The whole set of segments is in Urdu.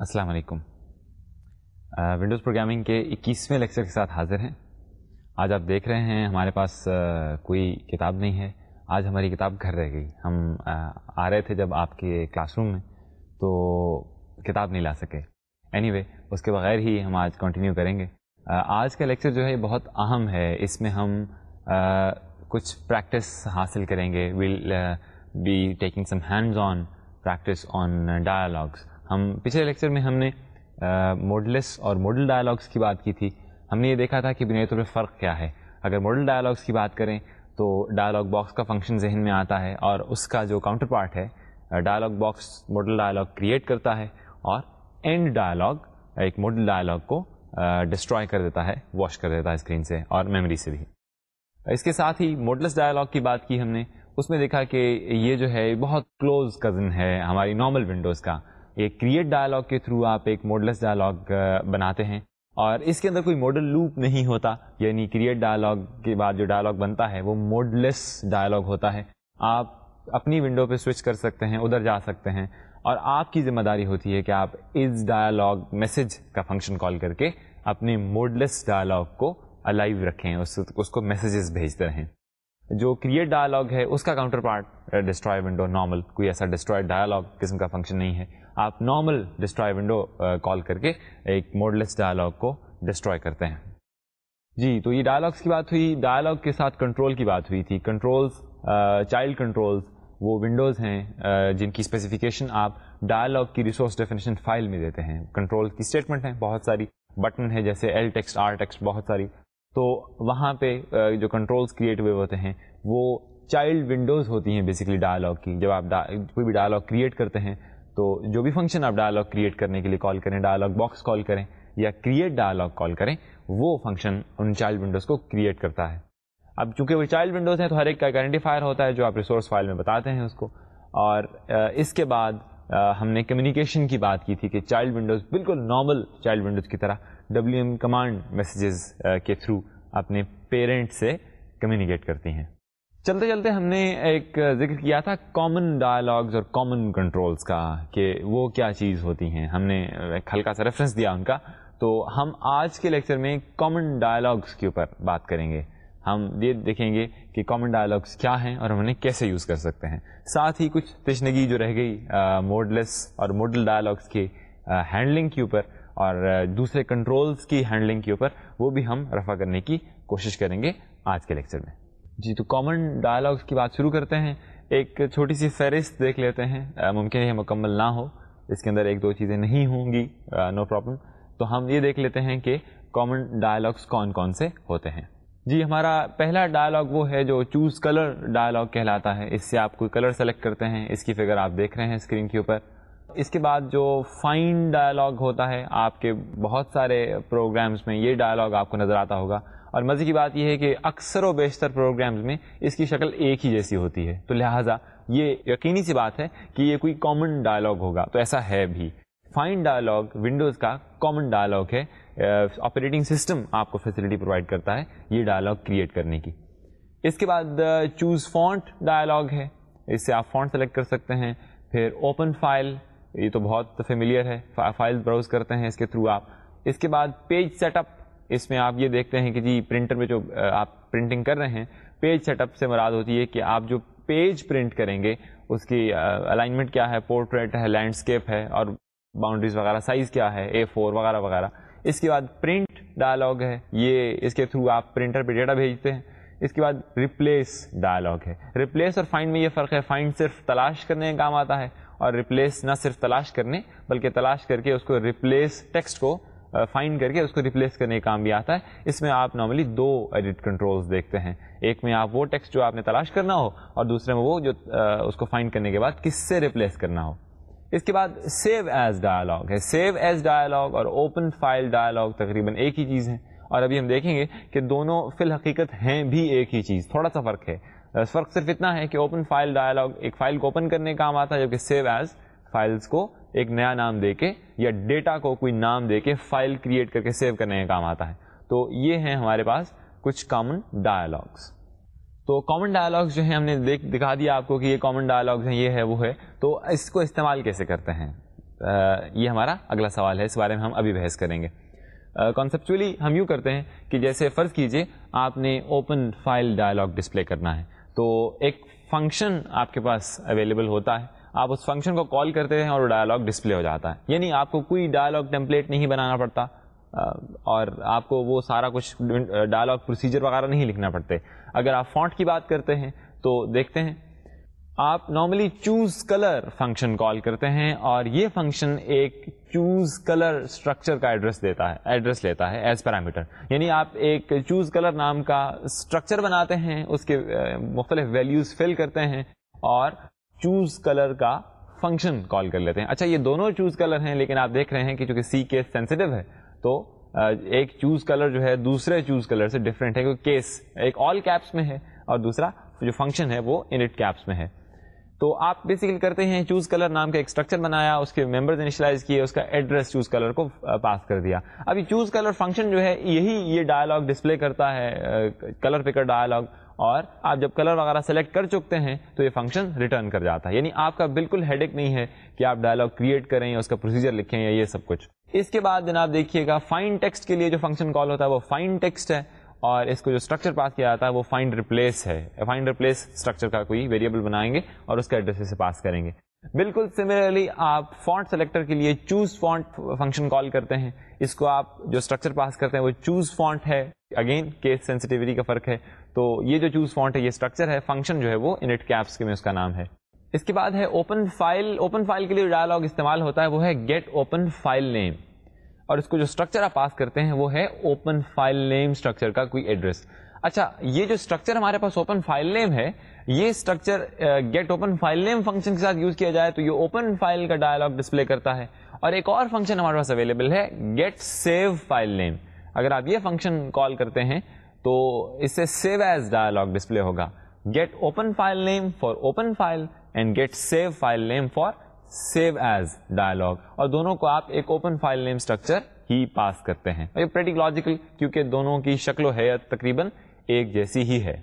السلام علیکم۔ ونڈوز پروگرامنگ کے اکیسویں لیکچر کے ساتھ حاضر ہیں۔ آج آپ دیکھ رہے ہیں، ہمارے پاس کوئی کتاب نہیں ہے۔ آج ہماری کتاب گھر رہ گئی۔ ہم، آ رہے تھے جب آپ کے کلاس روم میں، تو کتاب نہیں لا سکے۔ اینی وے اس کے بغیر ہی ہم آج کنٹینیو کریں گے۔ آج کا لیکچر جو ہے، یہ بہت اہم ہے۔ اس میں ہم کچھ پریکٹس حاصل کریں گے۔ Will be taking some hands on practice on dialogs ہم پچھلے لیکچر میں ہم نے موڈلس اور ماڈل ڈائلاگس کی بات کی تھی۔ ہم نے یہ دیکھا تھا کہ بنیادی طور پہ فرق کیا ہے۔ اگر ماڈل ڈائلاگس کی بات کریں تو ڈائلاگ باکس کا فنکشن ذہن میں آتا ہے اور اس کا جو کاؤنٹر پارٹ ہے dialog box modal dialog create کرتا ہے اور اینڈ ڈائلاگ ایک ماڈل ڈائلاگ کو ڈسٹروائے کر دیتا ہے واش کر دیتا ہے اسکرین سے اور میموری سے بھی۔ اس کے ساتھ ہی موڈلس ڈائلاگ کی بات کی ہم نے۔ اس میں دیکھا کہ یہ جو ہے بہت کلوز کزن ہے ہماری نارمل ونڈوز کا۔ ایک کریٹ ڈائلاگ کے تھرو آپ ایک موڈلس ڈائلاگ بناتے ہیں۔ اور اس کے اندر کوئی ماڈل لوپ نہیں ہوتا یعنی کریٹ ڈائلاگ کے بعد جو ڈائلاگ بنتا ہے، وہ موڈلس ڈائلاگ ہوتا ہے۔ آپ اپنی ونڈو پہ سوئچ کر سکتے ہیں، ادھر جا سکتے ہیں۔ اور آپ کی ذمہ داری ہوتی ہے کہ آپ اس ڈائلاگ میسج کا فنکشن کال کر کے اپنے موڈلس ڈائلاگ کو الائیو رکھیں، اس اس کو میسیجز بھیجتے رہیں۔ جو کریٹ ڈائلاگ ہے، اس کا counterpart destroy window normal کوئی ایسا ڈسٹرائے ڈائلاگ قسم کا فنکشن نہیں ہے۔ آپ نارمل ڈسٹرائے ونڈو کال کر کے ایک موڈلس ڈائلاگ کو ڈسٹروائے کرتے ہیں۔ جی تو یہ ڈائلاگس کی بات ہوئی۔ ڈائلاگ کے ساتھ کنٹرول کی بات ہوئی تھی۔ کنٹرولز چائلڈ کنٹرولز وہ ونڈوز ہیں uh, جن کی اسپیسیفکیشن آپ ڈائلاگ کی ریسورس ڈیفینیشن فائل میں دیتے ہیں۔ کنٹرول کی اسٹیٹمنٹ ہیں، بہت ساری۔ بٹن ہے جیسے ایل ٹیکسٹ آر ٹیکسٹ بہت ساری۔ تو وہاں پہ جو کنٹرولز کریٹ ہوئے ہوتے ہیں، وہ چائلڈ ونڈوز ہوتی ہیں بیسکلی ڈائلاگ کی۔ جب آپ کوئی بھی ڈائلاگ کریٹ کرتے ہیں، تو جو بھی فنکشن آپ ڈائلاگ کریٹ کرنے کے لیے کال کریں ڈائلاگ باکس کال کریں یا کریٹ ڈائلاگ کال کریں، وہ فنکشن ان چائلڈ ونڈوز کو کریٹ کرتا ہے۔ اب چونکہ وہ چائلڈ ونڈوز ہیں، تو ہر ایک کا ایک آئیڈینٹیفائر ہوتا ہے جو آپ ریسورس فائل میں بتاتے ہیں اس کو۔ اور اس کے بعد ہم نے کمیونیکیشن کی بات کی تھی کہ چائلڈ ونڈوز بالکل نارمل چائلڈ ونڈوز کی طرح ڈبلیو ایم کمانڈ میسیجز کے تھرو اپنے پیرنٹ سے کمیونیکیٹ کرتی ہیں۔ چلتے چلتے ہم نے ایک uh, ذکر کیا تھا کامن ڈائلاگز اور کامن کنٹرولز کا کہ وہ کیا چیز ہوتی ہیں۔ ہم نے ایک ہلکا سا ریفرنس دیا ان کا۔ تو ہم آج کے لیکچر میں کامن ڈائلاگس کے اوپر بات کریں گے۔ ہم یہ دیکھیں گے کہ کامن ڈائلاگس کیا ہیں اور ہم انہیں کیسے یوز کر سکتے ہیں۔ ساتھ ہی کچھ تشنگی جو رہ گئی uh, موڈلس اور موڈل ڈائلاگس کے uh, ہینڈلنگ کے اوپر اور دوسرے کنٹرولز کی ہینڈلنگ کے اوپر وہ بھی ہم رفع کرنے کی کوشش کریں گے آج کے لیکچر میں۔ جی تو کامن ڈائلاگس کی بات شروع کرتے ہیں۔ ایک چھوٹی سی فہرست دیکھ لیتے ہیں۔ ممکن ہے مکمل نہ ہو۔ اس کے اندر ایک دو چیزیں نہیں ہوں گی۔ نو پرابلم تو ہم یہ دیکھ لیتے ہیں کہ کامن ڈائلاگس کون کون سے ہوتے ہیں۔ جی ہمارا پہلا ڈائلاگ وہ ہے جو چوز کلر ڈائلاگ کہلاتا ہے۔ اس سے آپ کوئی کلر سلیکٹ کرتے ہیں۔ اس کی فگر آپ دیکھ رہے ہیں اسکرین کے اوپر۔ اس کے بعد جو فائن ڈائلاگ ہوتا ہے، آپ کے بہت سارے پروگرامز میں یہ ڈائلاگ آپ کو نظر آتا ہوگا۔ اور مزے کی بات یہ ہے کہ اکثر و بیشتر پروگرامز میں اس کی شکل ایک ہی جیسی ہوتی ہے۔ تو لہٰذا یہ یقینی سی بات ہے کہ یہ کوئی کامن ڈائلاگ ہوگا۔ تو ایسا ہے بھی۔ فائن ڈائلاگ ونڈوز کا کامن ڈائلاگ ہے۔ آپریٹنگ سسٹم آپ کو فیسلٹی پرووائڈ کرتا ہے یہ ڈائلاگ کریٹ کرنے کی۔ اس کے بعد چوز فونٹ ڈائلاگ ہے۔ اس سے آپ فونٹ سلیکٹ کر سکتے ہیں۔ پھر اوپن فائل یہ تو بہت فیملیئر ہے۔ فائل براؤز کرتے ہیں اس کے تھرو آپ۔ اس کے بعد پیج سیٹ اپ اس میں آپ یہ دیکھتے ہیں کہ جی پرنٹر میں جو آپ پرنٹنگ کر رہے ہیں پیج سیٹ اپ سے مراد ہوتی ہے کہ آپ جو پیج پرنٹ کریں گے، اس کی الائنمنٹ کیا ہے؟ پورٹریٹ ہے لینڈسکیپ ہے، اور باؤنڈریز وغیرہ سائز کیا ہے؟ اے فور وغیرہ وغیرہ۔ اس کے بعد پرنٹ ڈائلاگ ہے، یہ اس کے تھرو آپ پرنٹر پہ ڈیٹا بھیجتے ہیں۔ اس کے بعد ریپلیس ڈائلاگ ہے۔ ریپلیس اور فائنڈ میں یہ فرق ہے فائنڈ صرف تلاش کرنے کا کام آتا ہے اور ریپلیس نہ صرف تلاش کرنے، بلکہ تلاش کر کے اس کو ریپلیس ٹیکسٹ کو فائنڈ کر کے اس کو ریپلیس کرنے کا کام بھی آتا ہے۔ اس میں آپ نارملی دو ایڈٹ کنٹرولز دیکھتے ہیں۔ ایک میں آپ وہ ٹیکسٹ جو آپ نے تلاش کرنا ہو، اور دوسرے میں وہ جو اس کو فائنڈ کرنے کے بعد کس سے ریپلیس کرنا ہو۔ اس کے بعد سیو ایز ڈائلاگ ہے۔ سیو ایز ڈائلاگ اور اوپن فائل ڈائلاگ تقریباً ایک ہی چیز ہے اور ابھی ہم دیکھیں گے کہ دونوں فی الحقیقت ہیں بھی ایک ہی چیز۔ تھوڑا سا فرق ہے۔ فرق صرف اتنا ہے کہ اوپن فائل ڈائلاگ ایک فائل کو اوپن کرنے کا کام آتا ہے جبکہ سیو ایز فائلس کو ایک نیا نام دے کے یا ڈیٹا کو کوئی نام دے کے فائل کریٹ کر کے سیو کرنے کا کام آتا ہے۔ تو یہ ہیں ہمارے پاس کچھ کامن ڈائلاگس تو کامن ڈائلاگس جو ہیں، ہم نے دیکھ، دکھا دیا آپ کو کہ یہ کامن ڈائلاگس ہیں، یہ ہے، وہ ہے۔ تو اس کو استعمال کیسے کرتے ہیں؟ یہ ہمارا اگلا سوال ہے، اس بارے میں ہم ابھی بحث کریں گے۔ کانسیپچولی ہم یوں کرتے ہیں کہ جیسے فرض کیجیے، آپ نے اوپن فائل ڈائلاگ ڈسپلے کرنا ہے۔ تو ایک فنکشن آپ کے پاس اویلیبل ہوتا ہے۔ آپ اس فنکشن کو کال کرتے ہیں اور وہ ڈائلاگ ڈسپلے ہو جاتا ہے۔ یعنی آپ کو کوئی ڈائلاگ ٹیمپلیٹ نہیں بنانا پڑتا اور آپ کو وہ سارا کچھ ڈائلاگ پروسیجر وغیرہ نہیں لکھنا پڑتے۔ اگر آپ فونٹ کی بات کرتے ہیں تو دیکھتے ہیں۔ آپ normally choose colour function call کرتے ہیں اور یہ فنکشن ایک چوز کلر اسٹرکچر کا ایڈریس دیتا ہے ایڈریس لیتا ہے ایز پیرامیٹر یعنی آپ ایک چوز کلر نام کا اسٹرکچر بناتے ہیں، اس کے مختلف ویلیوز فل کرتے ہیں اور چوز کلر کا فنکشن کال کر لیتے ہیں۔ اچھا یہ دونوں چوز کلر ہیں، لیکن آپ دیکھ رہے ہیں کہ چونکہ سی کیس سینسٹیو ہے، تو ایک چوز کلر جو ہے دوسرے چوز کلر سے ڈفرینٹ ہے، کیونکہ کیس ایک آل کیپس میں ہے اور دوسرا جو فنکشن ہے وہ انٹ کیپس میں ہے۔ تو آپ بیسیکلی کرتے ہیں چوز کلر نام کا ایک اسٹرکچر بنایا، اس کے ممبرز انیشلائز کیے، اس کا ایڈریس چوز کلر کو پاس کر دیا۔ ابھی چوز کلر فنکشن جو ہے، یہی یہ ڈائلاگ ڈسپلے کرتا ہے کلر پکر ڈائلاگ اور آپ جب کلر وغیرہ سلیکٹ کر چکتے ہیں، تو یہ فنکشن ریٹرن کر جاتا ہے۔ یعنی آپ کا بالکل ہیڈک نہیں ہے کہ آپ ڈائلاگ کریٹ کریں یا اس کا پروسیجر لکھیں یا یہ سب کچھ۔ اس کے بعد جناب دیکھیے گا فائن ٹیکسٹ کے لیے جو فنکشن کال ہوتا ہے، وہ فائن ٹیکسٹ ہے۔ اور اس کو جو اسٹرکچر پاس کیا جاتا ہے وہ فائنڈ ریپلیس ہے۔ فائنڈ ریپلیس اسٹرکچر کا کوئی ویریبل بنائیں گے اور اس کا ایڈریس سے پاس کریں گے۔ بالکل سملرلی آپ فونٹ سلیکٹر کے لیے چوز فونٹ فنکشن کال کرتے ہیں۔ اس کو آپ جو اسٹرکچر پاس کرتے ہیں وہ چوز فونٹ ہے۔ اگین کیس سینسٹیوٹی کا فرق ہے۔ تو یہ جو چوز فونٹ ہے یہ اسٹرکچر ہے۔ فنکشن جو ہے وہ انٹ کیپس کے میں اس کا نام ہے۔ اس کے بعد ہے اوپن فائل اوپن فائل کے لیے ڈائلاگ استعمال ہوتا ہے وہ ہے گیٹ اوپن فائل نیم اور اس کو جو اسٹرکچر آپ پاس کرتے ہیں وہ ہے اوپن فائل نیم اسٹرکچر کا کوئی ایڈریس اچھا یہ جو اسٹرکچر ہمارے پاس اوپن فائل نیم ہے، یہ structure get open file name function کے ساتھ یوز کیا جائے تو یہ اوپن فائل کا ڈائلاگ ڈسپلے کرتا ہے۔ اور ایک اور فنکشن ہمارے پاس اویلیبل ہے گیٹ سیو فائل نیم اگر آپ یہ فنکشن کال کرتے ہیں تو اس سے سیو ایز ڈائلاگ ڈسپلے ہوگا۔ Get open file name for open file and get save file name for save as dialog اور دونوں کو آپ ایک اوپن فائل نیم اسٹرکچر ہی پاس کرتے ہیں۔ لاجیکل کیونکہ دونوں کی شکل و حیت تقریباً ایک جیسی ہی ہے۔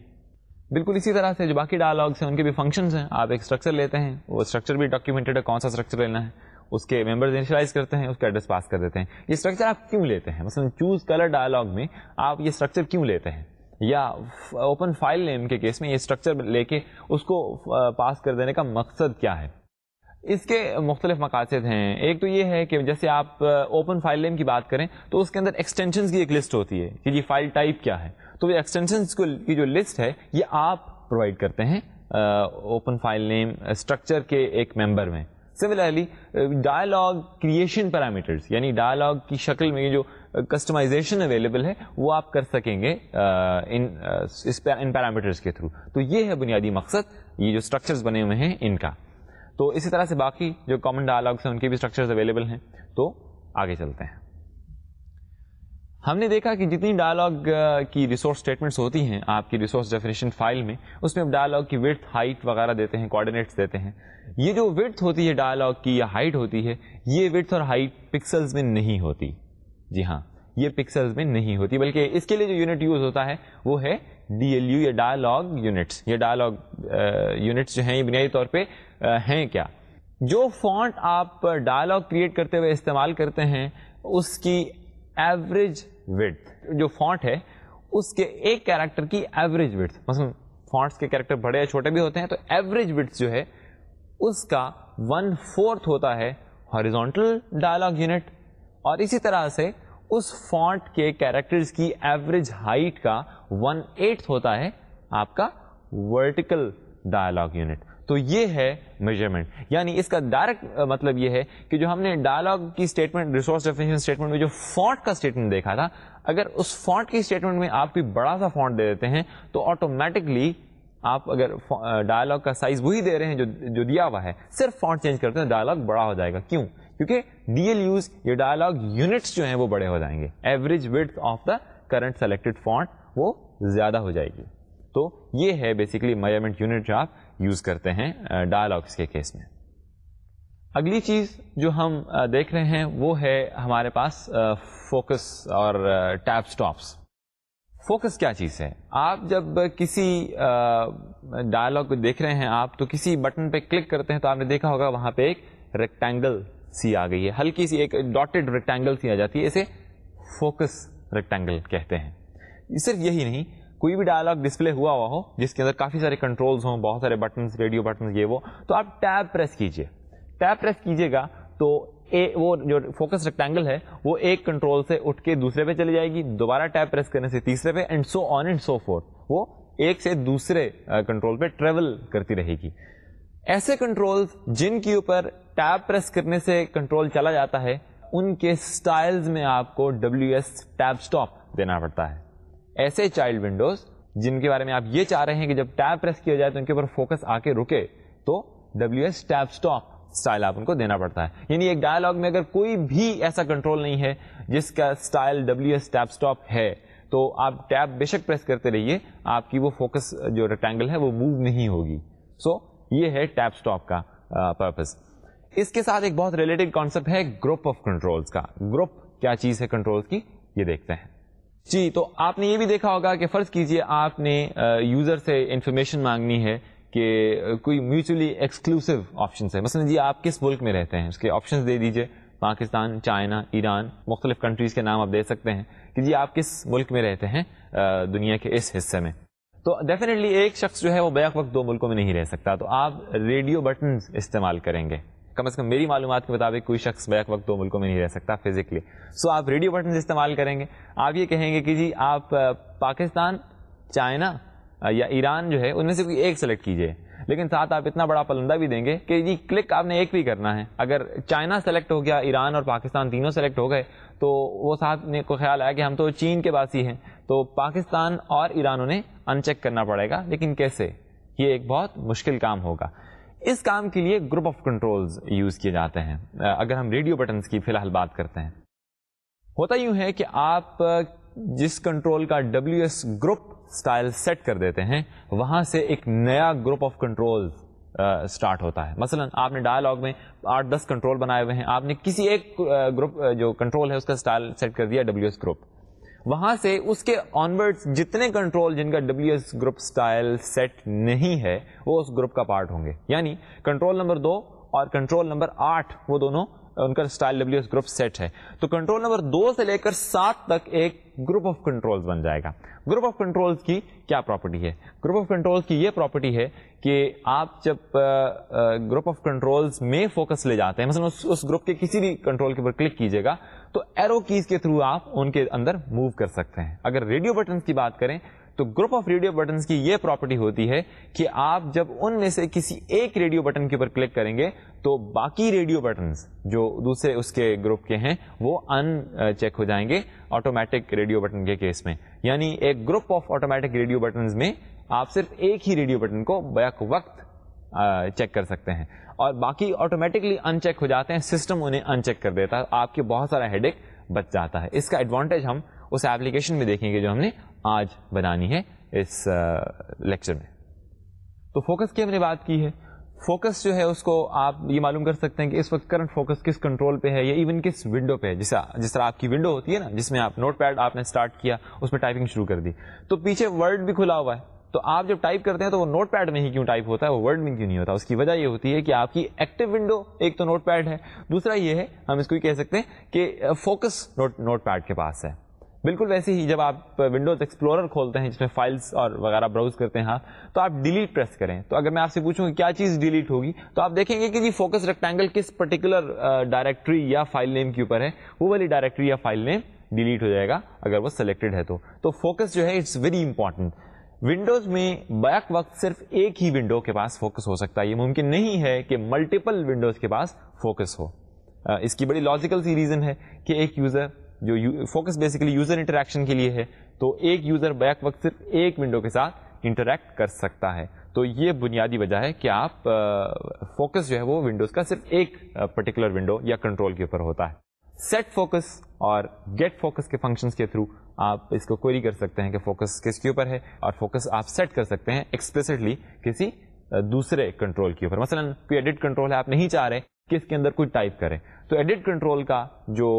بالکل اسی طرح سے جو باقی ڈائلاگس ہیں، ان کے بھی فنکشنز ہیں۔ آپ ایک اسٹرکچر لیتے ہیں، وہ اسٹرکچر بھی ڈاکیومنٹڈ ہے، کون سا اسٹرکچر لینا ہے؟ اس کے ممبرز انیشلائز کرتے ہیں، اس کا ایڈریس پاس کر دیتے ہیں۔ یہ اسٹرکچر آپ کیوں لیتے ہیں؟ مثلا چوز کلر ڈائلاگ میں آپ یہ اسٹرکچر کیوں لیتے ہیں؟ یا اوپن فائل نیم کے کیس میں یہ اسٹرکچر لے کے اس کو پاس کر دینے کا مقصد کیا ہے؟ اس کے مختلف مقاصد ہیں۔ ایک تو یہ ہے کہ جیسے آپ اوپن فائل نیم کی بات کریں تو اس کے اندر ایکسٹینشن کی ایک لسٹ ہوتی ہے کہ یہ فائل ٹائپ کیا ہے۔ تو یہ ایکسٹینشن کی جو لسٹ ہے، یہ آپ پرووائڈ کرتے ہیں اوپن فائل نیم اسٹرکچر کے ایک ممبر میں۔ سملرلی ڈائلاگ کریشن پیرامیٹرس یعنی ڈائلاگ کی شکل میں جو کسٹمائزیشن اویلیبل ہے، وہ آپ کر سکیں گے ان پیرامیٹرس کے تھرو تو یہ ہے بنیادی مقصد، یہ جو اسٹرکچرس بنے ہوئے ہیں، ان کا۔ تو اسی طرح سے باقی جو کامن ڈائلاگس ہیں، ان کے بھی اسٹرکچر اویلیبل ہیں۔ تو آگے چلتے ہیں۔ ہم نے دیکھا کہ جتنی ڈائلاگ کی ریسورس اسٹیٹمنٹس ہوتی ہیں، آپ کی ریسورس ڈیفینیشن فائل میں، اس میں ڈائلاگ کی ویٹ ہائٹ وغیرہ دیتے ہیں کوآڈینیٹس دیتے ہیں۔ یہ جو ویٹ ہوتی ہے ڈائلاگ کی یا ہائٹ ہوتی ہے، یہ ویٹ اور ہائٹ پکسلز میں نہیں ہوتی۔ جی ہاں۔ یہ پکسلز میں نہیں ہوتی، بلکہ اس کے لیے جو یونٹ یوز ہوتا ہے، وہ ہے ڈی ایل یو یا ڈائلاگ یونٹس یہ ڈائلاگ یونٹس جو ہیں، یہ بنیادی طور پہ ہیں کیا؟ جو فونٹ آپ ڈائلاگ کریٹ کرتے ہوئے استعمال کرتے ہیں، اس کی ایوریج وڈ جو فونٹ ہے، اس کے ایک کیریکٹر کی ایوریج وڈ مثلا فونٹس کے کیریکٹر بڑے یا چھوٹے بھی ہوتے ہیں، تو ایوریج وڈ جو ہے، اس کا ون فورتھ ہوتا ہے ہاریزونٹل ڈائلاگ یونٹ اور اسی طرح سے اس فونٹ کے کیریکٹرز کی ایوریج ہائٹ کا ون ایٹ ہوتا ہے آپ کا ورٹیکل ڈائلاگ یونٹ تو یہ ہے میجرمنٹ یعنی اس کا ڈائریکٹ مطلب یہ ہے کہ جو ہم نے ڈائلاگ کی اسٹیٹمنٹ ریسورس ڈیفینیشن اسٹیٹمنٹ میں جو فونٹ کا اسٹیٹمنٹ دیکھا تھا، اگر اس فونٹ کی اسٹیٹمنٹ میں آپ کوئی بڑا سا فونٹ دے دیتے ہیں، تو آٹومیٹکلی آپ اگر ڈائلاگ کا سائز وہی دے رہے ہیں جو جو دیا ہوا ہے، صرف فونٹ چینج کرتے ہیں ڈائلاگ بڑا ہو جائے گا. کیوں؟ کیونکہ ڈی ایل یوز یہ ڈائلاگ یونٹس جو ہیں وہ بڑے ہو جائیں گے۔ Average width of the current selected font وہ زیادہ ہو جائے گی۔ تو یہ ہے بیسکلی میجرمنٹ یونٹ جو آپ یوز کرتے ہیں ڈائلاگس کے کیس میں۔ اگلی چیز جو ہم دیکھ رہے ہیں وہ ہے ہمارے پاس فوکس اور ٹیپ اسٹاپس فوکس کیا چیز ہے؟ آپ جب کسی ڈائلاگ کو دیکھ رہے ہیں آپ تو کسی بٹن پہ کلک کرتے ہیں تو آپ نے دیکھا ہوگا وہاں پہ ایک ریکٹینگل سی آ گئی ہے۔ ہلکی سی ایک ڈاٹڈ ریکٹینگل سی آ جاتی ہے، اسے فوکس ریکٹینگل کہتے ہیں۔ صرف یہی نہیں، کوئی بھی ڈائلاگ ڈسپلے ہوا ہوا ہو، جس کے اندر کافی سارے کنٹرولز ہوں، بہت سارے بٹنس ریڈیو بٹنس یہ وہ، تو آپ ٹیب پریس کیجیے۔ ٹیب پریس کیجیے گا تو اے وہ جو فوکس ریکٹینگل ہے، وہ ایک کنٹرول سے اٹھ کے دوسرے پہ چلی جائے گی، دوبارہ ٹیب پریس کرنے سے تیسرے پہ and so on and so forth وہ ایک سے دوسرے کنٹرول پہ ٹریول کرتی رہے گی۔ ایسے کنٹرول جن کے اوپر ٹیب پریس کرنے سے کنٹرول چلا جاتا ہے ان کے سٹائلز میں آپ کو ڈبلو ایس ٹیب اسٹاپ دینا پڑتا ہے۔ ایسے چائلڈ ونڈوز جن کے بارے میں آپ یہ چاہ رہے ہیں کہ جب ٹیب پریس کیا جائے تو ان کے اوپر فوکس آ کے رکے تو W S tab stop style آپ ان کو دینا پڑتا ہے۔ یعنی ایک ڈائلگ میں اگر کوئی بھی ایسا کنٹرول نہیں ہے جس کا style W S tab stop ہے تو آپ ٹیب بے شک پریس کرتے رہیے آپ کی وہ فوکس جو ریکٹینگل ہے وہ موو نہیں ہوگی۔ سو so, یہ ہے ٹیب اسٹاپ کا پرپز اس کے ساتھ ایک بہت ریلیٹڈ کانسیپٹ ہے گروپ آف کنٹرول کا. گروپ کیا چیز ہے کنٹرول کی؟ یہ دیکھتے ہیں. جی تو آپ نے یہ بھی دیکھا ہوگا کہ فرض کیجیے آپ نے یوزر سے انفارمیشن مانگنی ہے کہ کوئی میوچلی ایکسکلوسو آپشن ہے. مثلا جی آپ کس ملک میں رہتے ہیں؟ اس کے آپشن دے دیجیے پاکستان، چائنا، ایران، مختلف کنٹریز کے نام آپ دے سکتے ہیں کہ جی آپ کس ملک میں رہتے ہیں؟ دنیا کے اس حصے میں. تو ڈیفینیٹلی ایک شخص جو ہے وہ بیک وقت دو ملکوں میں نہیں رہ سکتا۔ تو آپ ریڈیو بٹن استعمال کریں گے۔ کم از کم میری معلومات کے مطابق کوئی شخص بیک وقت دو ملکوں میں نہیں رہ سکتا فزیکلی سو آپ ریڈیو بٹن استعمال کریں گے۔ آپ یہ کہیں گے کہ جی آپ پاکستان، چائنا یا ایران جو ہے، ان میں سے کوئی ایک سلیکٹ کیجیے لیکن ساتھ آپ اتنا بڑا پلندہ بھی دیں گے کہ جی کلک آپ نے ایک بھی کرنا ہے۔ اگر چائنا سلیکٹ ہو گیا، ایران اور پاکستان تینوں سلیکٹ ہو گئے تو وہ ساتھ نے کو خیال آیا کہ ہم تو چین کے باسی ہیں، تو پاکستان اور ایران انہیں ان چیک کرنا پڑے گا، لیکن کیسے؟ یہ ایک بہت مشکل کام ہوگا۔ اس کام کے لیے گروپ آف کنٹرول یوز کیے جاتے ہیں۔ اگر ہم ریڈیو بٹنس کی فی الحال بات کرتے ہیں۔ ہوتا یوں ہے کہ آپ جس کنٹرول کا W S group style set کر دیتے ہیں، وہاں سے ایک نیا گروپ آف کنٹرول اسٹارٹ ہوتا ہے۔ مثلا آپ نے ڈائلاگ میں آٹھ دس کنٹرول بنائے ہوئے ہیں۔ آپ نے کسی ایک گروپ جو کنٹرول ہے اس کا اسٹائل سیٹ کر دیا ڈبلو ایس گروپ وہاں سے اس کے آنورڈ جتنے کنٹرول جن کا W S group style set نہیں ہے، وہ اس گروپ کا پارٹ ہوں گے۔ یعنی کنٹرول نمبر دو اور کنٹرول نمبر آٹھ، وہ دونوں ان کا style W S group set ہے۔ تو کنٹرول نمبر دو سے لے کر سات تک ایک گروپ آف کنٹرول بن جائے گا۔ گروپ آف کنٹرول کی کیا پراپرٹی ہے؟ گروپ آف کنٹرول کی یہ پراپرٹی ہے کہ آپ جب گروپ آف کنٹرول میں فوکس لے جاتے ہیں، مثلا اس گروپ کے کسی بھی کنٹرول کے اوپر کلک کیجیے گا، تو ایرو کیز کے تھرو آپ ان کے اندر موو کر سکتے ہیں۔ اگر ریڈیو بٹن کی بات کریں تو گروپ آف ریڈیو بٹنس کی یہ پراپرٹی ہوتی ہے کہ آپ جب ان میں سے کسی ایک ریڈیو بٹن کے اوپر کلک کریں گے تو باقی ریڈیو بٹنس جو دوسرے اس کے گروپ کے ہیں وہ ان چیک ہو جائیں گے آٹومیٹک ریڈیو بٹن کے کیس میں۔ یعنی ایک group of automatic radio buttons میں آپ صرف ایک ہی ریڈیو بٹن کو بیک وقت چیک کر سکتے ہیں۔ اور باقی آٹومیٹکلی ان چیک ہو جاتے ہیں سسٹم انہیں ان چیک کر دیتا ہے، آپ کے بہت سارا ہیڈ ایک بچ جاتا ہے۔ اس کا ایڈوانٹیج ہم اس ایپلیکیشن میں دیکھیں گے جو ہم نے آج بنانی ہے اس لیکچر میں۔ تو فوکس کی ہم نے بات کی ہے۔ فوکس جو ہے اس کو آپ یہ معلوم کر سکتے ہیں کہ اس وقت کرنٹ فوکس کس کنٹرول پہ ہے یا ایون کس ونڈو پہ ہے۔ جس جس طرح آپ کی ونڈو ہوتی ہے نا، جس میں آپ نوٹ پیڈ آپ نے اسٹارٹ کیا، اس میں ٹائپنگ شروع کر دی۔ تو پیچھے ورڈ بھی کھلا ہوا ہے۔ تو آپ جب ٹائپ کرتے ہیں تو وہ نوٹ پیڈ میں ہی کیوں ٹائپ ہوتا ہے؟ وہ ورڈ میں کیوں نہیں ہوتا؟ اس کی وجہ یہ ہوتی ہے کہ آپ کی ایکٹیو ونڈو ایک تو نوٹ پیڈ ہے۔ دوسرا یہ ہے، ہم اس کو کہہ سکتے ہیں کہ فوکس نوٹ پیڈ کے پاس ہے۔ بالکل ویسے ہی جب آپ ونڈوز ایکسپلورر کھولتے ہیں، جس میں فائلس اور وغیرہ براؤز کرتے ہیں تو آپ ڈیلیٹ پریس کریں۔ تو اگر میں آپ سے پوچھوں کہ کیا چیز ڈیلیٹ ہوگی، تو آپ دیکھیں گے کہ جی فوکس ریکٹینگل کس پرٹیکولر ڈائریکٹری یا فائل نیم کے اوپر ہے۔ وہ والی ڈائریکٹری یا فائل نیم ڈیلیٹ ہو جائے گا اگر وہ سلیکٹڈ ہے تو۔ تو فوکس جو ہے اٹس ویری امپورٹنٹ ونڈوز میں بیک وقت صرف ایک ہی ونڈو کے پاس فوکس ہو سکتا ہے۔ یہ ممکن نہیں ہے کہ ملٹیپل ونڈوز کے پاس فوکس ہو۔ اس کی بڑی لاجیکل سی ریزن ہے کہ ایک یوزر جو فوکس بیسکلی یوزر انٹریکشن کے لیے ہے، تو ایک یوزر بیک وقت صرف ایک ونڈو کے ساتھ انٹریکٹ کر سکتا ہے۔ تو یہ بنیادی وجہ ہے کہ آپ فوکس جو ہے وہ ونڈوز کا صرف ایک پرٹیکولر ونڈو یا کنٹرول کے اوپر ہوتا ہے۔ سیٹ فوکس اور گیٹ فوکس کے فنکشنز کے تھرو آپ اس کو کوئی کر سکتے ہیں کہ فوکس کس کے اوپر ہے اور فوکس آپ سیٹ کر سکتے ہیں ایکسپریسلی کسی دوسرے کنٹرول کے اوپر۔ مثلا کوئی ایڈٹ کنٹرول ہے آپ نہیں چاہ رہے کہ اس کے اندر کوئی ٹائپ کریں۔ تو ایڈٹ کنٹرول کا جو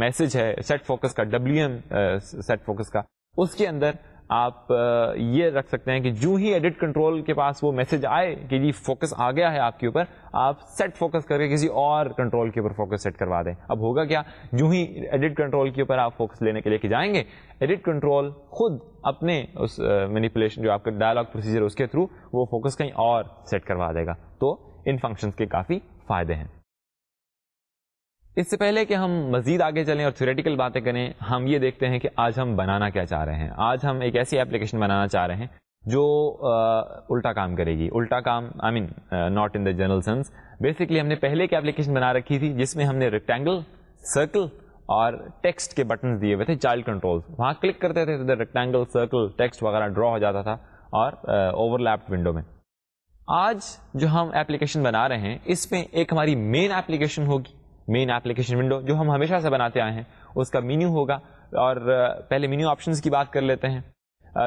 میسج ہے، سیٹ فوکس کا ڈبلو ایم سیٹ فوکس کا، اس کے اندر آپ یہ رکھ سکتے ہیں کہ جو ہی ایڈٹ کنٹرول کے پاس وہ میسج آئے کہ جی فوکس آ گیا ہے آپ کے اوپر، آپ سیٹ فوکس کر کے کسی اور کنٹرول کے اوپر فوکس سیٹ کروا دیں۔ اب ہوگا کیا؟ جو ہی ایڈٹ کنٹرول کے اوپر آپ فوکس لینے کے لے کے جائیں گے، ایڈٹ کنٹرول خود اپنے اس مینیپولیشن جو آپ کا ڈائلاگ پروسیجر اس کے تھرو وہ فوکس کہیں اور سیٹ کروا دے گا۔ تو ان فنکشنس کے کافی فائدے ہیں۔ اس سے پہلے کہ ہم مزید آگے چلیں اور تھیوریٹیکل باتیں کریں، ہم یہ دیکھتے ہیں کہ آج ہم بنانا کیا چاہ رہے ہیں۔ آج ہم ایک ایسی ایپلیکیشن بنانا چاہ رہے ہیں جو الٹا کام کرے گی۔ الٹا کام I mean not in the general sense basically ہم نے پہلے ایک ایپلیکیشن بنا رکھی تھی جس میں ہم نے ریکٹینگل سرکل اور ٹیکسٹ کے بٹن دیے ہوئے تھے چائلڈ کنٹرول وہاں کلک کرتے تھے ریکٹینگل سرکل ٹیکسٹ وغیرہ ڈرا ہو جاتا تھا اور اوور لیپ ونڈو میں۔ آج جو ہم ایپلیکیشن بنا رہے ہیں، اس میں ایک ہماری مین ایپلیکیشن ہوگی۔ مین ایپلیکیشن ونڈو جو ہم ہمیشہ سے بناتے آئے ہیں، اس کا مینیو ہوگا۔ اور پہلے مینیو آپشنس کی بات کر لیتے ہیں۔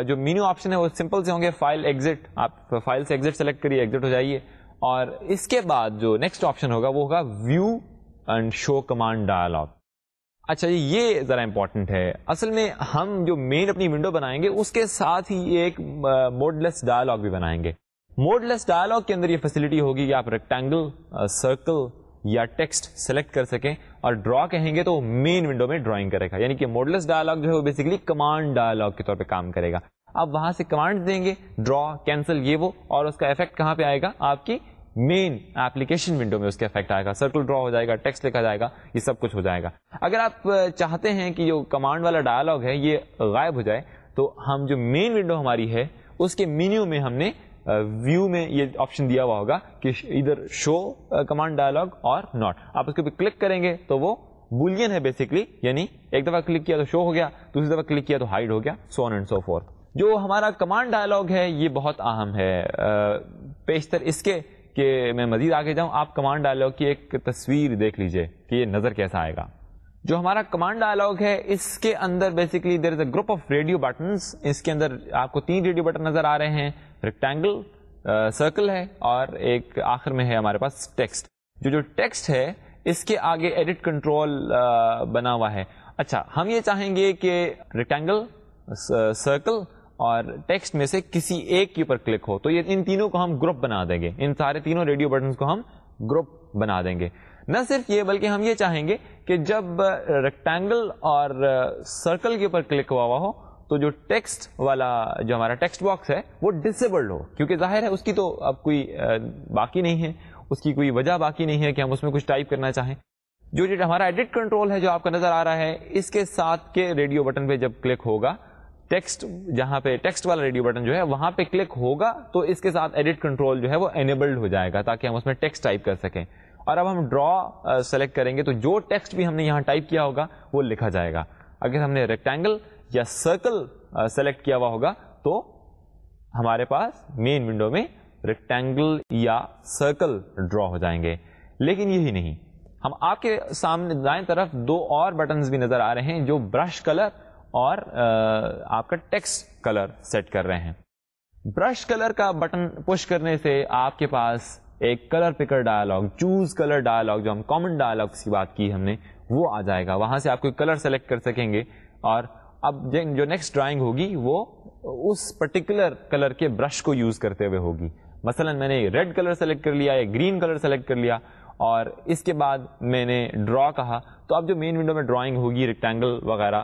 جو مینیو آپشن ہے، وہ سمپل سے ہوں گے فائل ایگزٹ آپ فائل سے ایگزٹ سلیکٹ کریے ایگزٹ ہو جائیے۔ اور اس کے بعد جو نیکسٹ آپشن ہوگا، وہ ہوگا view and show command dialog اچھا جی یہ ذرا امپورٹنٹ ہے۔ اصل میں ہم جو مین اپنی ونڈو بنائیں گے، اس کے ساتھ ہی ایک موڈ لیس ڈائلاگ بھی بنائیں گے۔ موڈ لیس ڈائلاگ کے اندر یہ فیسلٹی ہوگی کہ آپ ریکٹینگل سرکل uh, یا ٹیکسٹ سلیکٹ کر سکیں اور ڈرا کہیں گے تو مین ونڈو میں ڈرائنگ کرے گا. یعنی کہ موڈلس ڈائلاگ جو ہے وہ بیسکلی کمانڈ ڈائلاگ کے طور پہ کام کرے گا. آپ وہاں سے کمانڈ دیں گے ڈرا کینسل یہ وہ اور اس کا افیکٹ کہاں پہ آئے گا؟ آپ کی مین ایپلیکیشن ونڈو میں اس کا افیکٹ آئے گا. سرکل ڈرا ہو جائے گا ٹیکسٹ لکھا جائے گا، یہ سب کچھ ہو جائے گا. اگر آپ uh, چاہتے ہیں کہ جو کمانڈ والا ڈائلاگ ہے، یہ غائب ہو جائے، تو ہم جو مین ونڈو ہماری ہے، اس کے مینیو میں ہم نے ویو میں یہ آپشن دیا ہوا ہوگا کہ ادھر شو کمانڈ ڈائلگ اور ناٹ آپ اس کے اوپر کلک کریں گے تو وہ بولین ہے بیسکلی یعنی ایک دفعہ کلک کیا تو شو ہو گیا، دوسری دفعہ کلک کیا تو ہائڈ ہو گیا سو اینڈ سو فور جو ہمارا کمانڈ ڈائلگ ہے، یہ بہت اہم ہے۔ پیشتر اس کے کہ میں مزید آگے جاؤں، آپ کمانڈ ڈائلاگ کی ایک تصویر دیکھ لیجیے کہ یہ نظر کیسا آئے گا۔ جو ہمارا کمانڈ ڈائلاگ ہے، اس کے اندر basically there is a group of radio buttons اس کے اندر آپ کو تین ریڈیو بٹن نظر آ رہے ہیں۔ ریکٹینگل سرکل ہے اور ایک آخر میں ہے ہمارے پاس ٹیکسٹ جو جو ٹیکسٹ ہے، اس کے آگے ایڈٹ کنٹرول بنا ہوا ہے۔ اچھا ہم یہ چاہیں گے کہ ریکٹینگل سرکل اور ٹیکسٹ میں سے کسی ایک کے اوپر کلک ہو، تو یہ ان تینوں کو ہم گروپ بنا دیں گے۔ ان سارے تینوں ریڈیو بٹن کو ہم گروپ بنا دیں گے۔ نہ صرف یہ بلکہ ہم یہ چاہیں گے کہ جب ریکٹینگل اور سرکل کے اوپر کلک ہوا ہوا ہو، تو جو ٹیکسٹ والا جو ہمارا ٹیکسٹ باکس ہے، وہ ڈسیبلڈ ہو۔ کیونکہ ظاہر ہے، اس کی تو اب کوئی باقی نہیں ہے۔ اس کی کوئی وجہ باقی نہیں ہے کہ ہم اس میں کچھ ٹائپ کرنا چاہیں۔ جو جو ہمارا ایڈٹ کنٹرول ہے، جو آپ کا نظر آ رہا ہے، اس کے ساتھ کے ریڈیو بٹن پہ جب کلک ہوگا ٹیکسٹ جہاں پہ ٹیکسٹ والا ریڈیو بٹن جو ہے، وہاں پہ کلک ہوگا، تو اس کے ساتھ ایڈٹ کنٹرول جو ہے، وہ انیبلڈ ہو جائے گا تاکہ ہم اس میں ٹیکسٹ ٹائپ کر سکیں۔ اور اب ہم ڈرا سلیکٹ کریں گے تو جو ٹیکسٹ بھی ہم نے یہاں ٹائپ کیا ہوگا وہ لکھا جائے گا۔ اگر ہم نے ریکٹینگل یا سرکل سلیکٹ کیا ہوا ہوگا تو ہمارے پاس مین ونڈو میں ریکٹینگل یا سرکل ڈرا ہو جائیں گے۔ لیکن یہی نہیں۔ ہم آپ کے سامنے دائیں طرف دو اور بٹنز بھی نظر آ رہے ہیں جو برش کلر اور آپ کا ٹیکسٹ کلر سیٹ کر رہے ہیں۔ برش کلر کا بٹن پش کرنے سے آپ کے پاس ایک colour picker dialog choose colour dialog جو ہم کامن ڈائلگ کی بات کی ہم نے، وہ آ جائے گا۔ وہاں سے آپ کوئی کلر سلیکٹ کر سکیں گے۔ اور اب جو نیکسٹ ڈرائنگ ہوگی، وہ اس پرٹیکولر کلر کے برش کو یوز کرتے ہوئے ہوگی۔ مثلا میں نے ریڈ کلر سلیکٹ کر لیا یا گرین کلر سلیکٹ کر لیا، اور اس کے بعد میں نے ڈرا کہا۔ تو اب جو مین ونڈو میں ڈرائنگ ہوگی ریکٹینگل وغیرہ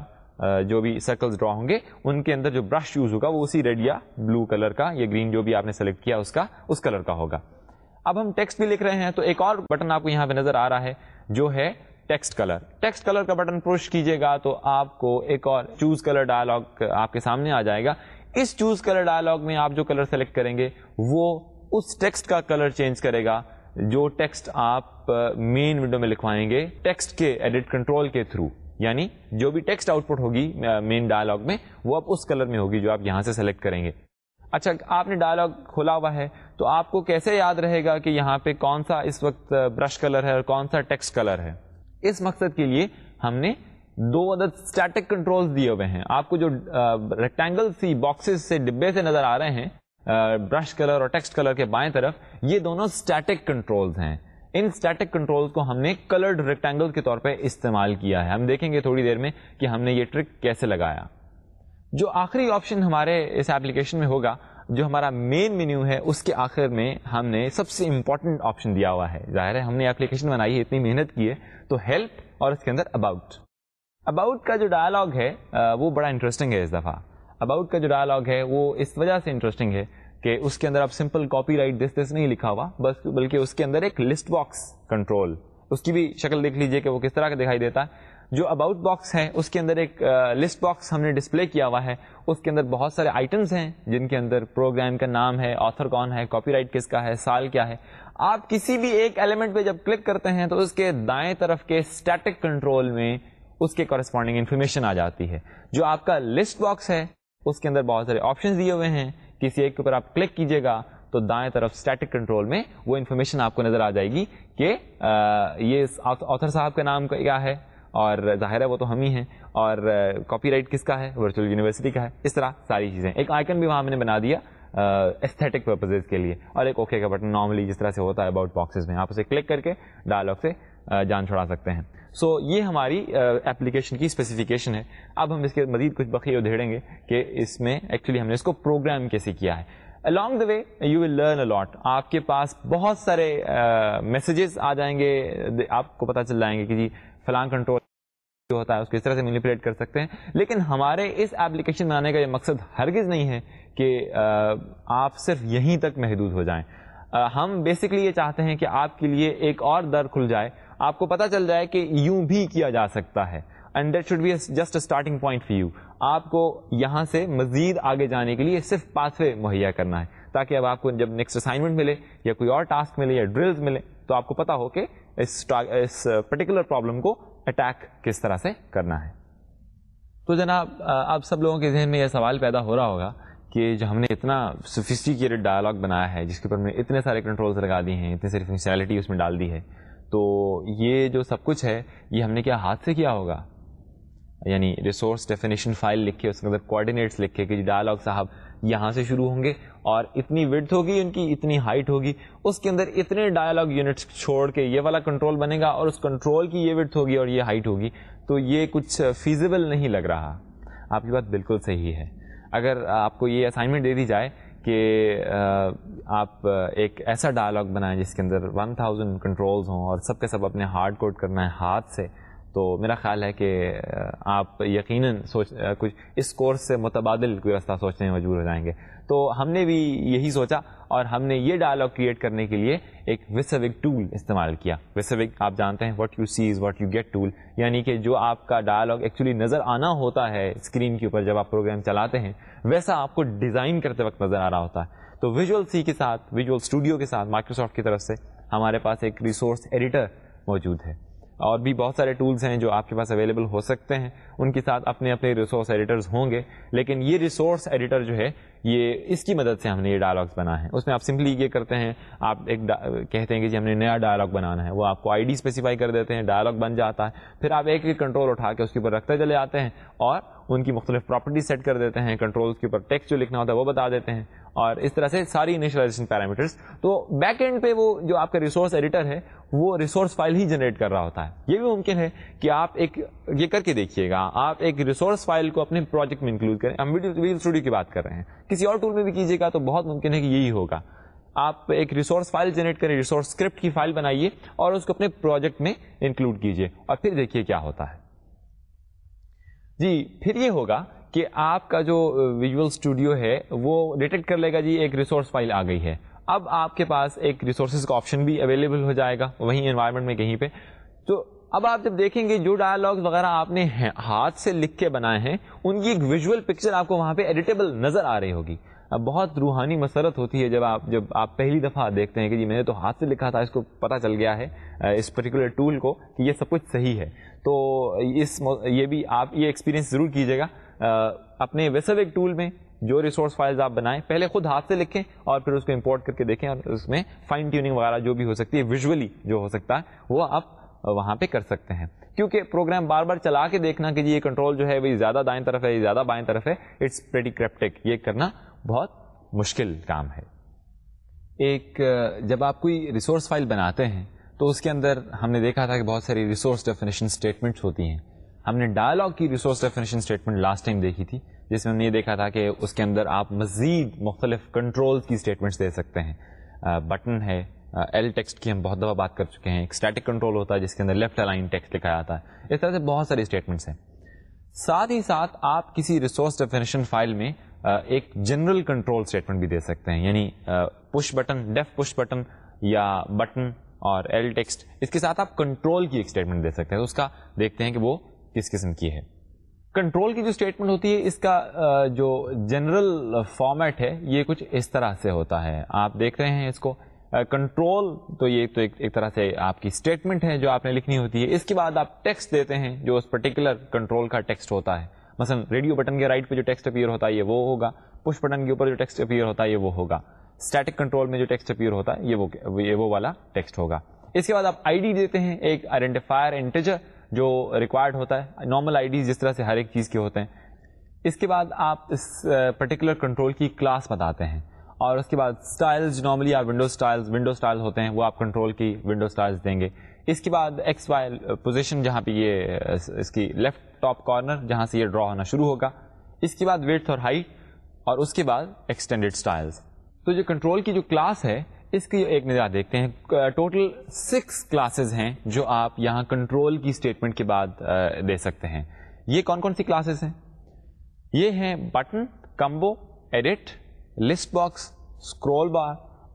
جو بھی سرکلز ڈرا ہوں گے، ان کے اندر جو برش یوز ہوگا، وہ اسی ریڈ یا بلو کلر کا یا گرین جو بھی آپ نے سلیکٹ کیا، اس کا اس کلر کا ہوگا۔ اب ہم ٹیکسٹ بھی لکھ رہے ہیں تو ایک اور بٹن آپ کو یہاں پہ نظر آ رہا ہے، جو ہے ٹیکسٹ کلر۔ ٹیکسٹ کلر کا بٹن پوش کیجیے گا تو آپ کو ایک اور چوز کلر ڈائلگ آپ کے سامنے آ جائے گا۔ اس چوز کلر ڈائلگ میں آپ جو کلر سلیکٹ کریں گے، وہ اس ٹیکسٹ کا کلر چینج کرے گا جو ٹیکسٹ آپ مین ونڈو میں لکھوائیں گے، ٹیکسٹ کے ایڈٹ کنٹرول کے تھرو۔ یعنی جو بھی ٹیکسٹ آؤٹ پٹ ہوگی مین ڈائلگ میں، وہ اب اس کلر میں ہوگی جو آپ یہاں سے سلیکٹ کریں گے۔ اچھا آپ نے ڈائلگ کھولا ہوا ہے، تو آپ کو کیسے یاد رہے گا کہ یہاں پہ کون سا اس وقت برش کلر ہے اور کون سا ٹیکسٹ کلر ہے؟ اس مقصد کے لیے ہم نے دو عدد اسٹیٹک کنٹرول دیے ہوئے ہیں۔ آپ کو جو ریکٹینگل سی باکسز سے ڈبے سے نظر آ رہے ہیں برش کلر اور ٹیکسٹ کلر کے بائیں طرف، یہ دونوں اسٹیٹک کنٹرولز ہیں۔ ان اسٹیٹک کنٹرول کو ہم نے کلرڈ ریکٹینگل کے طور پہ استعمال کیا ہے۔ ہم دیکھیں گے تھوڑی دیر میں کہ ہم نے یہ ٹرک کیسے لگایا۔ جو آخری آپشن ہمارے اس ایپلیکیشن میں ہوگا، جو ہمارا مین مینیو ہے، اس کے آخر میں ہم نے سب سے امپورٹنٹ آپشن دیا ہوا ہے۔ ظاہر ہے، ہم نے اپلیکیشن بنائی ہے، اتنی محنت کی ہے۔ تو ہیلپ اور اس کے اندر اباؤٹ اباؤٹ کا جو ڈائلاگ ہے وہ بڑا انٹرسٹنگ ہے اس دفعہ۔ اباؤٹ کا جو ڈائلاگ ہے، وہ اس وجہ سے انٹرسٹنگ ہے کہ اس کے اندر آپ سمپل کاپی رائٹ دس دس نہیں لکھا ہوا، بس بلکہ اس کے اندر ایک لسٹ باکس کنٹرول اس کی بھی شکل دیکھ لیجیے کہ وہ کس طرح کا دکھائی دیتا ہے۔ جو اباؤٹ باکس ہے اس کے اندر ایک لسٹ باکس ہم نے ڈسپلے کیا ہوا ہے۔ اس کے اندر بہت سارے آئٹمس ہیں، جن کے اندر پروگرام کا نام ہے آتھر کون ہے کاپی رائٹ کس کا ہے، سال کیا ہے۔ آپ کسی بھی ایک ایلیمنٹ پہ جب کلک کرتے ہیں، تو اس کے دائیں طرف کے اسٹیٹک کنٹرول میں اس کے کورسپونڈنگ انفارمیشن آ جاتی ہے۔ جو آپ کا لسٹ باکس ہے، اس کے اندر بہت سارے آپشن دیے ہوئے ہیں۔ کسی ایک کے اوپر آپ کلک کیجیے گا، تو دائیں طرف اسٹیٹک کنٹرول میں وہ انفارمیشن آپ کو نظر آ جائے گی کہ یہ آتھر صاحب کا نام کیا ہے۔ اور ظاہر ہے وہ تو ہم ہی ہیں اور کاپی رائٹ کس کا ہے؟ ورچوئل یونیورسٹی کا ہے۔ اس طرح ساری چیزیں۔ ایک آئکن بھی وہاں میں نے بنا دیا استھیٹک پرپزز کے لیے۔ اور ایک اوکے کا بٹن نارملی جس طرح سے ہوتا ہے اباؤٹ باکسز میں آپ اسے کلک کر کے ڈائلاگ سے جان چھڑا سکتے ہیں۔ سو so, یہ ہماری اپلیکیشن کی اسپیسیفکیشن ہے۔ اب ہم اس کے مزید کچھ بقی ادھیڑیں گے کہ اس میں ایکچولی ہم نے اس کو پروگرام کیسے کیا ہے۔ Along the way you will learn a lot آپ کے پاس بہت سارے میسیجز آ جائیں گے. آپ کو پتا چل جائیں گے کہ جی فلاں کنٹرول جو ہوتا ہے اس کو اس طرح سے مینیپولیٹ کر سکتے ہیں. لیکن ہمارے اس ایپلیکیشن بنانے کا یہ مقصد ہرگز نہیں ہے کہ آپ صرف یہیں تک محدود ہو جائیں. ہم بیسکلی یہ چاہتے ہیں کہ آپ کے لیے ایک اور در کھل جائے. آپ کو پتا چل جائے کہ یوں بھی کیا جا سکتا ہے. And that should be just starting point for you آپ کو یہاں سے مزید آگے جانے کے لیے صرف پاس وے مہیا کرنا ہے، تاکہ اب آپ کو جب نیکسٹ اسائنمنٹ ملے یا کوئی اور ٹاسک ملے یا ڈرلز ملے، تو آپ کو پتا ہو کہ اس پرٹیکولر پرابلم کو اٹیک کس طرح سے کرنا ہے۔ تو جناب آپ سب لوگوں کے ذہن میں یہ سوال پیدا ہو رہا ہوگا کہ جو ہم نے اتنا سوفسٹیکیٹڈ ڈائلاگ بنایا ہے، جس کے اوپر میں اتنے سارے کنٹرولز لگا دی ہیں، اتنی ساری فنکشنالٹی اس میں ڈال دی ہے، تو یہ جو سب کچھ ہے، یہ ہم نے کیا ہاتھ سے کیا ہوگا؟ یعنی ریسورس ڈیفینیشن فائل لکھے اس کے اندر کوآڈینیٹس لکھے کہ جی ڈائلاگ صاحب یہاں سے شروع ہوں گے اور اتنی وڈھ ہوگی ان کی، اتنی ہائٹ ہوگی، اس کے اندر اتنے ڈائلاگ یونٹس چھوڑ کے یہ والا کنٹرول بنے گا اور اس کنٹرول کی یہ وڈھ ہوگی اور یہ ہائٹ ہوگی۔ تو یہ کچھ فیزیبل نہیں لگ رہا۔ آپ کی بات بالکل صحیح ہے۔ اگر آپ کو یہ اسائنمنٹ دے دی جائے کہ آپ ایک ایسا ڈائلاگ بنائیں جس کے اندر ون تھاؤزینڈ کنٹرولز ہوں اور سب کے سب اپنے ہارڈ کوڈ کرنا ہے ہاتھ سے تو میرا خیال ہے کہ آپ یقیناً سوچ کچھ اس کورس سے متبادل کوئی راستہ سوچنے میں مجبور ہو جائیں گے۔ تو ہم نے بھی یہی سوچا اور ہم نے یہ ڈائلاگ کریٹ کرنے کے لیے ایک وسوک ٹول استعمال کیا۔ وسوک آپ جانتے ہیں what you see is what you get tool یعنی کہ جو آپ کا ڈائلاگ ایکچولی نظر آنا ہوتا ہے اسکرین کے اوپر جب آپ پروگرام چلاتے ہیں، ویسا آپ کو ڈیزائن کرتے وقت نظر آ رہا ہوتا ہے۔ تو ویژول سی کے ساتھ ویژول اسٹوڈیو کے ساتھ مائکروسافٹ کی طرف سے ہمارے پاس ایک ریسورس ایڈیٹر موجود ہے۔ اور بھی بہت سارے ٹولس ہیں جو آپ کے پاس اویلیبل ہو سکتے ہیں۔ ان کے ساتھ اپنے اپنے ریسورس ایڈیٹرز ہوں گے۔ لیکن یہ ریسورس ایڈیٹر جو ہے، یہ اس کی مدد سے ہم نے یہ ڈائلاگس بنا ہے اس میں آپ سمپلی یہ کرتے ہیں، آپ ایک کہتے ہیں کہ جی ہم نے نیا ڈائلاگ بنانا ہے۔ وہ آپ کو آئی ڈی اسپیسیفائی کر دیتے ہیں ڈائلاگ بن جاتا ہے۔ پھر آپ ایک ایک کنٹرول اٹھا کے اس کے اوپر رکھتے چلے آتے ہیں۔ اور ان کی مختلف پراپرٹی سیٹ کر دیتے ہیں کنٹرول کے اوپر ٹیکسٹ جو لکھنا ہوتا ہے وہ بتا دیتے ہیں اور اس طرح سے ساری انیشلائزیشن پیرامیٹرس تو بیک اینڈ پہ وہ جو آپ کا ریسورس ایڈیٹر ہے، وہ ریسورس فائل ہی جنریٹ کر رہا ہوتا ہے۔ یہ بھی ممکن ہے کہ آپ ایک، یہ کر کے دیکھیے گا، آپ ایک ریسورس فائل کو اپنے پروجیکٹ میں انکلوڈ کریں۔ ہم ویڈیو اسٹوڈیو کی بات کر رہے ہیں۔ کسی اور ٹول میں بھی کیجیے گا تو بہت ممکن ہے کہ یہی ہوگا۔ آپ ایک ریسورس فائل جنریٹ کریں ریسورس اسکرپٹ کی فائل بنائیے اور اس کو اپنے پروجیکٹ میں انکلوڈ کیجیے۔ اور پھر دیکھیے کیا ہوتا ہے۔ جی پھر یہ ہوگا کہ آپ کا جو ویژول اسٹوڈیو ہے، وہ ڈیٹیکٹ کر لے گا جی ایک ریسورس فائل آ گئی ہے۔ اب آپ کے پاس ایک ریسورسز کا آپشن بھی اویلیبل ہو جائے گا، وہیں انوائرمنٹ میں کہیں پہ۔ تو اب آپ جب دیکھیں گے جو ڈائلاگز وغیرہ آپ نے ہاتھ سے لکھ کے بنائے ہیں، ان کی ایک ویژول پکچر آپ کو وہاں پہ ایڈیٹیبل نظر آ رہی ہوگی۔ بہت روحانی مسرت ہوتی ہے جب آپ جب آپ پہلی دفعہ دیکھتے ہیں کہ جی میں نے تو ہاتھ سے لکھا تھا، اس کو پتا چل گیا ہے اس پرٹیکولر ٹول کو کہ یہ سب کچھ صحیح ہے۔ تو اس یہ بھی آپ یہ ایکسپیرینس ضرور کیجیے گا۔ اپنے ویسوک ٹول میں جو ریسورس فائلز آپ بنائیں، پہلے خود ہاتھ سے لکھیں اور پھر اس کو امپورٹ کر کے دیکھیں اور اس میں فائن ٹیوننگ وغیرہ جو بھی ہو سکتی ہے ویژولی جو ہو سکتا ہے، وہ آپ وہاں پہ کر سکتے ہیں۔ کیونکہ پروگرام بار بار چلا کے دیکھنا کہ جی یہ کنٹرول جو ہے، وہ زیادہ دائیں طرف ہے زیادہ بائیں طرف ہے اٹس پریڈیکریپٹک یہ کرنا بہت مشکل کام ہے۔ ایک، جب آپ کوئی ریسورس فائل بناتے ہیں، تو اس کے اندر ہم نے دیکھا تھا کہ بہت ساری ریسورس ڈیفینیشن اسٹیٹمنٹس ہوتی ہیں۔ ہم نے ڈائلاگ کی resource definition statement last time دیکھی تھی، جس میں ہم نے یہ دیکھا تھا کہ اس کے اندر آپ مزید مختلف کنٹرول کی اسٹیٹمنٹس دے سکتے ہیں۔ بٹن ہے ایل ٹیکسٹ کی ہم بہت دفعہ بات کر چکے ہیں۔ ایک اسٹیٹک کنٹرول ہوتا ہے، جس کے اندر لیفٹ الائن ٹیکسٹ لکھا جاتا ہے۔ اس طرح سے بہت ساری اسٹیٹمنٹس ہیں۔ ساتھ ہی ساتھ آپ کسی ریسورس ڈیفینیشن فائل میں ایک جنرل کنٹرول اسٹیٹمنٹ بھی دے سکتے ہیں یعنی push button, def push button یا بٹن اور ایل ٹیکسٹ، اس کے ساتھ آپ کنٹرول کی ایک اسٹیٹمنٹ دے سکتے ہیں اس کا دیکھتے ہیں کہ وہ کس قسم کی ہے۔ کنٹرول کی جو اسٹیٹمنٹ ہوتی ہے، اس کا جو جنرل فارمیٹ ہے، یہ کچھ اس طرح سے ہوتا ہے۔ آپ دیکھ رہے ہیں اس کو کنٹرول، تو یہ تو ایک طرح سے آپ کی اسٹیٹمنٹ ہے جو آپ نے لکھنی ہوتی ہے۔ اس کے بعد آپ ٹیکسٹ دیتے ہیں جو اس پرٹیکولر کنٹرول کا ٹیکسٹ ہوتا ہے۔ مثلا ریڈیو بٹن کے رائٹ پہ جو ٹیکسٹ اپیئر ہوتا ہے یہ وہ ہوگا، پش بٹن کے اوپر جو ٹیکسٹ اپیئر ہوتا ہے یہ وہ ہوگا اسٹیٹک کنٹرول میں جو ٹیکسٹ اپیئر ہوتا ہے یہ وہ والا ٹیکسٹ ہوگا۔ اس کے بعد آپ آئی ڈی دیتے ہیں، ایک آئیڈینٹیفائر انٹیجر جو ریکوائرڈ ہوتا ہے، نارمل آئی ڈی جس طرح سے ہر ایک چیز کے ہوتے ہیں۔ اس کے بعد آپ اس پرٹیکولر کنٹرول کی کلاس بتاتے ہیں۔ اور اس کے بعد اسٹائلز نارملی آپ ونڈو اسٹائل ونڈو اسٹائل ہوتے ہیں، وہ آپ کنٹرول کی ونڈو اسٹائلز دیں گے۔ اس کے بعد ایکس وائی پوزیشن جہاں پہ یہ، اس کی لیفٹ ٹاپ کارنر جہاں سے یہ ڈرا ہونا شروع ہوگا۔ اس کے بعد ویٹ اور ہائٹ اور اس کے بعد ایکسٹینڈیڈ اسٹائلس تو جو کنٹرول کی جو کلاس ہے، اس کی ایک نظر دیکھتے ہیں۔ ٹوٹل سکس کلاسز ہیں جو آپ یہاں کنٹرول کی اسٹیٹمنٹ کے بعد دے سکتے ہیں۔ یہ کون کون سی کلاسز ہیں؟ یہ ہیں button combo edit list box scroll bar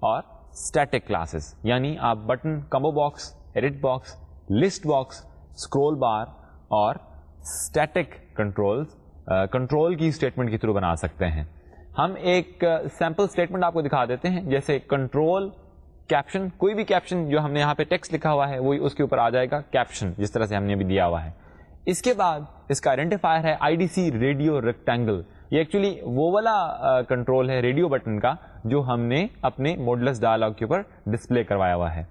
اور اسٹیٹک کلاسز یعنی آپ button combo box edit box list box scroll bar اور اسٹیٹک کنٹرول کنٹرول کی اسٹیٹمنٹ کے تھرو بنا سکتے ہیں۔ ہم ایک uh, سیمپل اسٹیٹمنٹ آپ کو دکھا دیتے ہیں، جیسے کنٹرول کیپشن کوئی بھی کیپشن جو ہم نے یہاں پہ ٹیکسٹ لکھا ہوا ہے، وہی اس کے اوپر آ جائے گا کیپشن جس طرح سے ہم نے ابھی دیا ہوا ہے۔ اس کے بعد اس کا آئیڈینٹیفائر ہے I D C radio rectangle یہ ایکچولی وہ والا uh, کنٹرول ہے ریڈیو بٹن کا، جو ہم نے اپنے موڈلس ڈائلاگ کے اوپر ڈسپلے کروایا ہوا ہے۔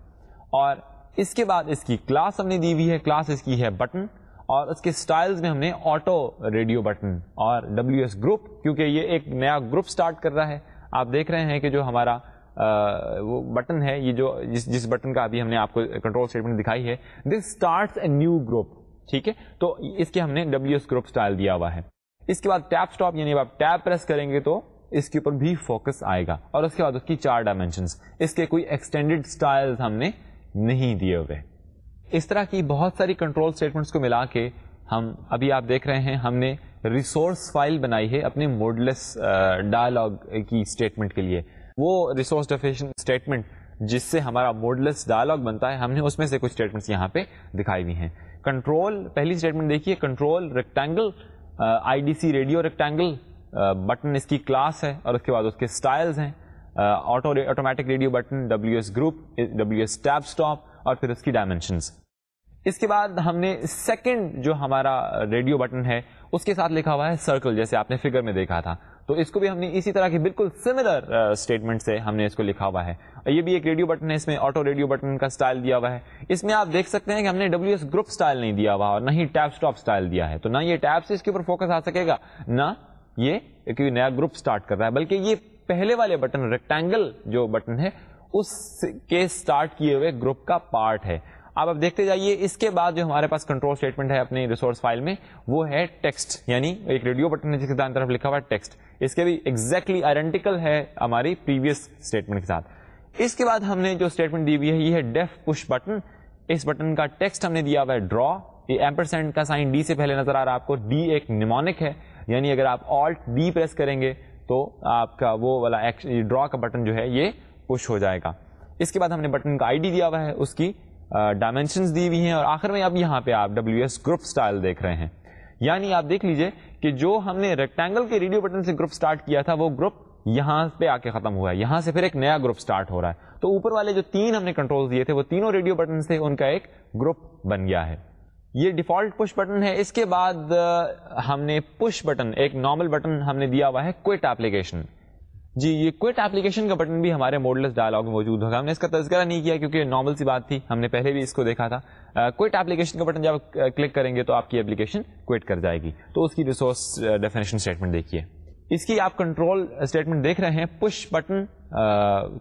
اور اس کے بعد اس کی کلاس ہم نے دی ہوئی ہے کلاس اس کی ہے بٹن اور اس کے سٹائلز میں ہم نے آٹو ریڈیو بٹن اور ڈبلو ایس گروپ کیونکہ یہ ایک نیا گروپ سٹارٹ کر رہا ہے۔ آپ دیکھ رہے ہیں کہ جو ہمارا وہ بٹن ہے، یہ جو جس جس بٹن کا ابھی ہم نے آپ کو کنٹرول اسٹیٹمنٹ دکھائی ہے this start a new group ٹھیک ہے؟ تو اس کے ہم نے ڈبلو ایس گروپ اسٹائل دیا ہوا ہے۔ اس کے بعد ٹیپ اسٹاپ یعنی آپ ٹیپ پریس کریں گے تو اس کے اوپر بھی فوکس آئے گا۔ اور اس کے بعد اس کی چار ڈائمینشنس اس کے کوئی ایکسٹینڈیڈ اسٹائل ہم نے نہیں دیے ہوئے۔ اس طرح کی بہت ساری کنٹرول اسٹیٹمنٹس کو ملا کے ہم ابھی آپ دیکھ رہے ہیں، ہم نے ریسورس فائل بنائی ہے اپنے موڈلس ڈائلاگ کی اسٹیٹمنٹ کے لیے۔ وہ ریسورس ڈیفیشن اسٹیٹمنٹ جس سے ہمارا موڈلس ڈائلاگ بنتا ہے، ہم نے اس میں سے کچھ اسٹیٹمنٹس یہاں پہ دکھائی ہوئی ہیں۔ کنٹرول پہلی اسٹیٹمنٹ دیکھیے control rectangle I D C radio rectangle button اس کی کلاس ہے اور اس کے بعد اس کے اسٹائلز ہیں۔ Auto automatic radio button W S group W S tab stop اور پھر اس کی ڈائمینشنس اس کے بعد ہم نے سیکنڈ جو ہمارا ریڈیو بٹن ہے، اس کے ساتھ لکھا ہوا ہے سرکل جیسے آپ نے فگر میں دیکھا تھا۔ تو اس کو بھی ہم نے اسی طرح کی بالکل سملر اسٹیٹمنٹ سے ہم نے اس کو لکھا ہوا ہے۔ یہ بھی ایک ریڈیو بٹن ہے، اس میں آٹو ریڈیو بٹن کا اسٹائل دیا ہوا ہے۔ اس میں آپ دیکھ سکتے ہیں کہ ہم نے ڈبلو ایس گروپ اسٹائل نہیں دیا ہوا اور نہ ہی ٹیپ اسٹاپ اسٹائل دیا ہے۔ تو نہ یہ ٹیپ سے اس کے اوپر فوکس آ سکے گا، نہ یہ ایک نیا گروپ اسٹارٹ کر رہا ہے۔ بلکہ یہ پہلے والے بٹن ریکٹینگل جو بٹن ہے اس کے اسٹارٹ کیے ہوئے گروپ کا پارٹ ہے۔ آپ اب دیکھتے جائیے، اس کے بعد جو ہمارے پاس کنٹرول اسٹیٹمنٹ ہے اپنی ریسورس فائل میں، وہ ہے ٹیکسٹ یعنی ایک ریڈیو بٹن ہے جس کے دائیں طرف لکھا ہوا ہے ٹیکسٹ اس کے بھی ایگزیکٹلی آئیڈینٹیکل ہے ہماری پریویس اسٹیٹمنٹ کے ساتھ۔ اس کے بعد ہم نے جو اسٹیٹمنٹ دی ہوئی ہے، یہ ہے ڈیف پش بٹن اس بٹن کا ٹیکسٹ ہم نے دیا ہوا ہے ڈرا یہ ایمپرسینٹ کا سائن ڈی سے پہلے نظر آ رہا ہے۔ آپ کو ڈی ایک نیمونک ہے۔ یعنی اگر آپ آلٹ ڈی پریس کریں گے، تو آپ کا وہ والا ڈرا کا بٹن جو ہے، یہ پش ہو جائے گا۔ اس کے بعد ہم نے بٹن کا آئی ڈی دیا ہوا ہے، اس کی ڈائمینشنس دی ہوئی ہیں اور آخر میں اب یہاں پہ آپ ڈبلو ایس گروپ اسٹائل دیکھ رہے ہیں۔ یعنی آپ دیکھ لیجیے کہ جو ہم نے ریکٹینگل کے ریڈیو بٹن سے گروپ اسٹارٹ کیا تھا، وہ گروپ یہاں پہ آ کے ختم ہوا ہے۔ یہاں سے پھر ایک نیا گروپ اسٹارٹ ہو رہا ہے۔ تو اوپر والے جو تین ہم نے کنٹرول دیے تھے، وہ تینوں ریڈیو بٹن سے ان کا ایک گروپ بن گیا ہے۔ یہ ڈیفالٹ پش بٹن ہے۔ اس کے بعد ہم نے پش بٹن ایک نارمل بٹن ہم نے دیا ہوا ہے کوئٹ ایپلیکیشن جی یہ کوئٹ ایپلیکیشن کا بٹن بھی ہمارے موڈلس ڈائلاگ میں موجود ہوگا۔ ہم نے اس کا تذکرہ نہیں کیا کیونکہ نارمل سی بات تھی۔ ہم نے پہلے بھی اس کو دیکھا تھا۔ کوئٹ ایپلیکیشن کا بٹن جب کلک کریں گے تو آپ کی ایپلیکیشن کوئٹ کر جائے گی۔ تو اس کی ریسورس ڈیفینیشن اسٹیٹمنٹ دیکھیے۔ اس کی آپ کنٹرول اسٹیٹمنٹ دیکھ رہے ہیں۔ Push button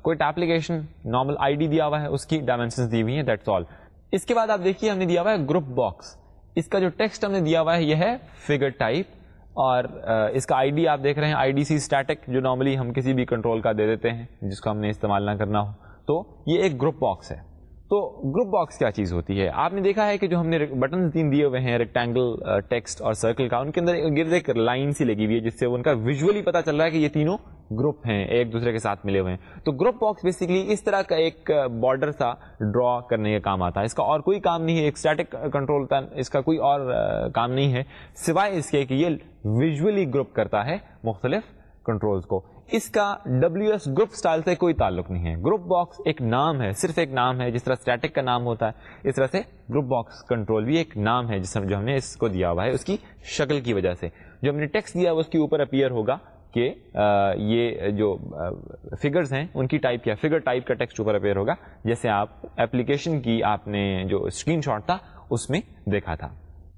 quit application normal I D دیا ہوا ہے۔ اس کی ڈائمینشن دی ہوئی ہیں دیٹس آل اس کے بعد آپ دیکھیے ہم نے دیا ہوا ہے گروپ باکس اس کا جو ٹیکسٹ ہم نے دیا ہوا ہے، یہ ہے فگر ٹائپ اور اس کا آئی ڈی آپ دیکھ رہے ہیں، آئی ڈی سی اسٹیٹک جو نارملی ہم کسی بھی کنٹرول کا دے دیتے ہیں، جس کو ہم نے استعمال نہ کرنا ہو۔ تو یہ ایک گروپ باکس ہے۔ تو گروپ باکس کیا چیز ہوتی ہے؟ آپ نے دیکھا ہے کہ جو ہم نے بٹن تین دیے ہوئے ہیں ریکٹینگل ٹیکسٹ اور سرکل کا، ان کے اندر گرد ایک لائن سی لگی ہوئی ہے، جس سے ان کا ویژلی پتا چل رہا ہے کہ یہ تینوں گروپ ہیں، ایک دوسرے کے ساتھ ملے ہوئے ہیں۔ تو گروپ باکس بیسکلی اس طرح کا ایک بارڈر سا ڈرا کرنے کا کام آتا ہے۔ اس کا اور کوئی کام نہیں ہے، ایک اسٹیٹک کنٹرول کا اس کا کوئی اور کام نہیں ہے۔ سوائے اس کے کہ یہ ویژلی گروپ کرتا ہے مختلف کنٹرولز کو۔ اس کا ڈبلو ایس گروپ اسٹائل سے کوئی تعلق نہیں ہے۔ گروپ باکس ایک نام ہے، صرف ایک نام ہے، جس طرح اسٹیٹک کا نام ہوتا ہے، اس طرح سے گروپ باکس کنٹرول بھی ایک نام ہے، جس جو ہم نے اس کو دیا ہوا ہے، اس کی شکل کی وجہ سے۔ جو ہم نے ٹیکس دیا، اس کے اوپر اپیئر ہوگا کہ یہ جو فگرز ہیں، ان کی ٹائپ کیا فگر ٹائپ کا ٹیکسٹ اوپر اپیئر ہوگا، جیسے آپ ایپلیکیشن کی آپ نے جو اسکرین شاٹ تھا، اس میں دیکھا تھا۔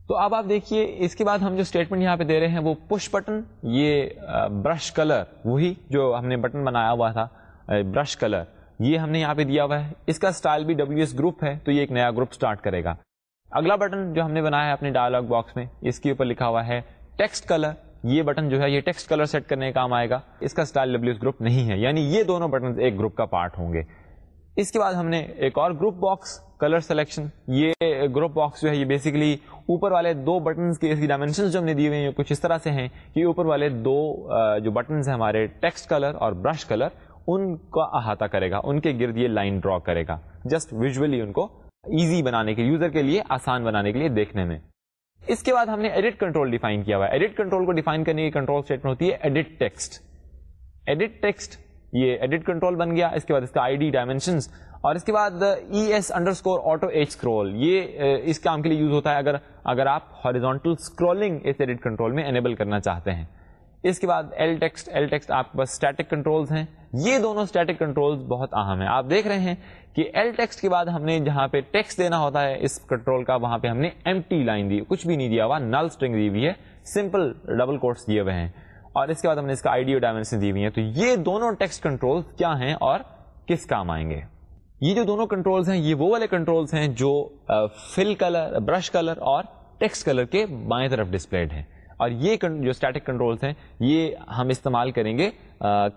تو اب آپ دیکھیے، اس کے بعد ہم جو اسٹیٹمنٹ یہاں پہ دے رہے ہیں، وہ پش بٹن یہ برش کلر وہی جو ہم نے بٹن بنایا ہوا تھا برش کلر یہ ہم نے یہاں پہ دیا ہوا ہے۔ اس کا اسٹائل بھی ڈبلو ایس گروپ ہے، تو یہ ایک نیا گروپ اسٹارٹ کرے گا۔ اگلا بٹن جو ہم نے بنایا ہے اپنے ڈائلگ باکس میں، اس کے اوپر لکھا ہوا ہے ٹیکسٹ کلر یہ بٹن جو ہے، یہ ٹیکسٹ کلر سیٹ کرنے کا کام آئے گا۔ اس کا اسٹائل ڈبلو ایس گروپ نہیں ہے یعنی یہ دونوں بٹن ایک گروپ کا پارٹ ہوں گے۔ اس کے بعد ہم نے ایک اور گروپ باکس کلر سلیکشن، یہ گروپ باکس جو ہے، یہ بیسکلی اوپر والے دو بٹنس کے ڈائمینشن جو ہم نے دیے ہوئے ہیں کچھ اس طرح سے ہیں کہ اوپر والے دو جو بٹنس ہیں ہمارے ٹیکسٹ کلر اور برش کلر ان کا احاطہ کرے گا، ان کے گرد یہ لائن ڈرا کرے گا جسٹ ویژلی ان کو ایزی بنانے کے یوزر کے لیے آسان بنانے کے لیے دیکھنے میں۔ اس کے بعد ہم نے ایڈٹ کنٹرول ڈیفائن کیا ہوا ہے۔ ایڈٹ کنٹرول کو ڈیفائن کرنے کی کنٹرول اسٹیٹمنٹ ہوتی ہے ایڈٹ ٹیکسٹ ایڈٹ ٹیکسٹ یہ ایڈٹ کنٹرول بن گیا۔ اس کے بعد اس کا آئی ڈی ڈائمینشن اور اس کے بعد E S underscore auto H scroll یہ اس کام کے لیے یوز ہوتا ہے اگر اگر آپ ہاریزونٹل اسکرولنگ اس ایڈٹ کنٹرول میں انیبل کرنا چاہتے ہیں. اس کے بعد ایل ٹیکسٹ ایل ٹیکسٹ آپ بس اسٹیٹک کنٹرولز ہیں. یہ دونوں اسٹیٹک کنٹرولز بہت اہم ہیں. آپ دیکھ رہے ہیں کہ ایل ٹیکسٹ کے بعد ہم نے جہاں پہ ٹیکسٹ دینا ہوتا ہے اس کنٹرول کا وہاں پہ ہم نے ایم ٹی لائن دی. کچھ بھی نہیں دیا ہوا. نل اسٹرنگ دی ہوئی ہے. سمپل ڈبل کوٹس دیے ہوئے ہیں. اور اس کے بعد ہم نے اس کا آئیڈیو ڈائمنشن دی ہوئی ہیں. تو یہ دونوں ٹیکسٹ کنٹرول کیا ہیں اور کس کام آئیں گے؟ یہ جو دونوں کنٹرولز ہیں، یہ وہ والے کنٹرولز ہیں جو فل کلر برش کلر اور ٹیکسٹ کلر کے بائیں طرف ڈسپلڈ ہیں۔ اور یہ جو اسٹیٹک کنٹرولز ہیں، یہ ہم استعمال کریں گے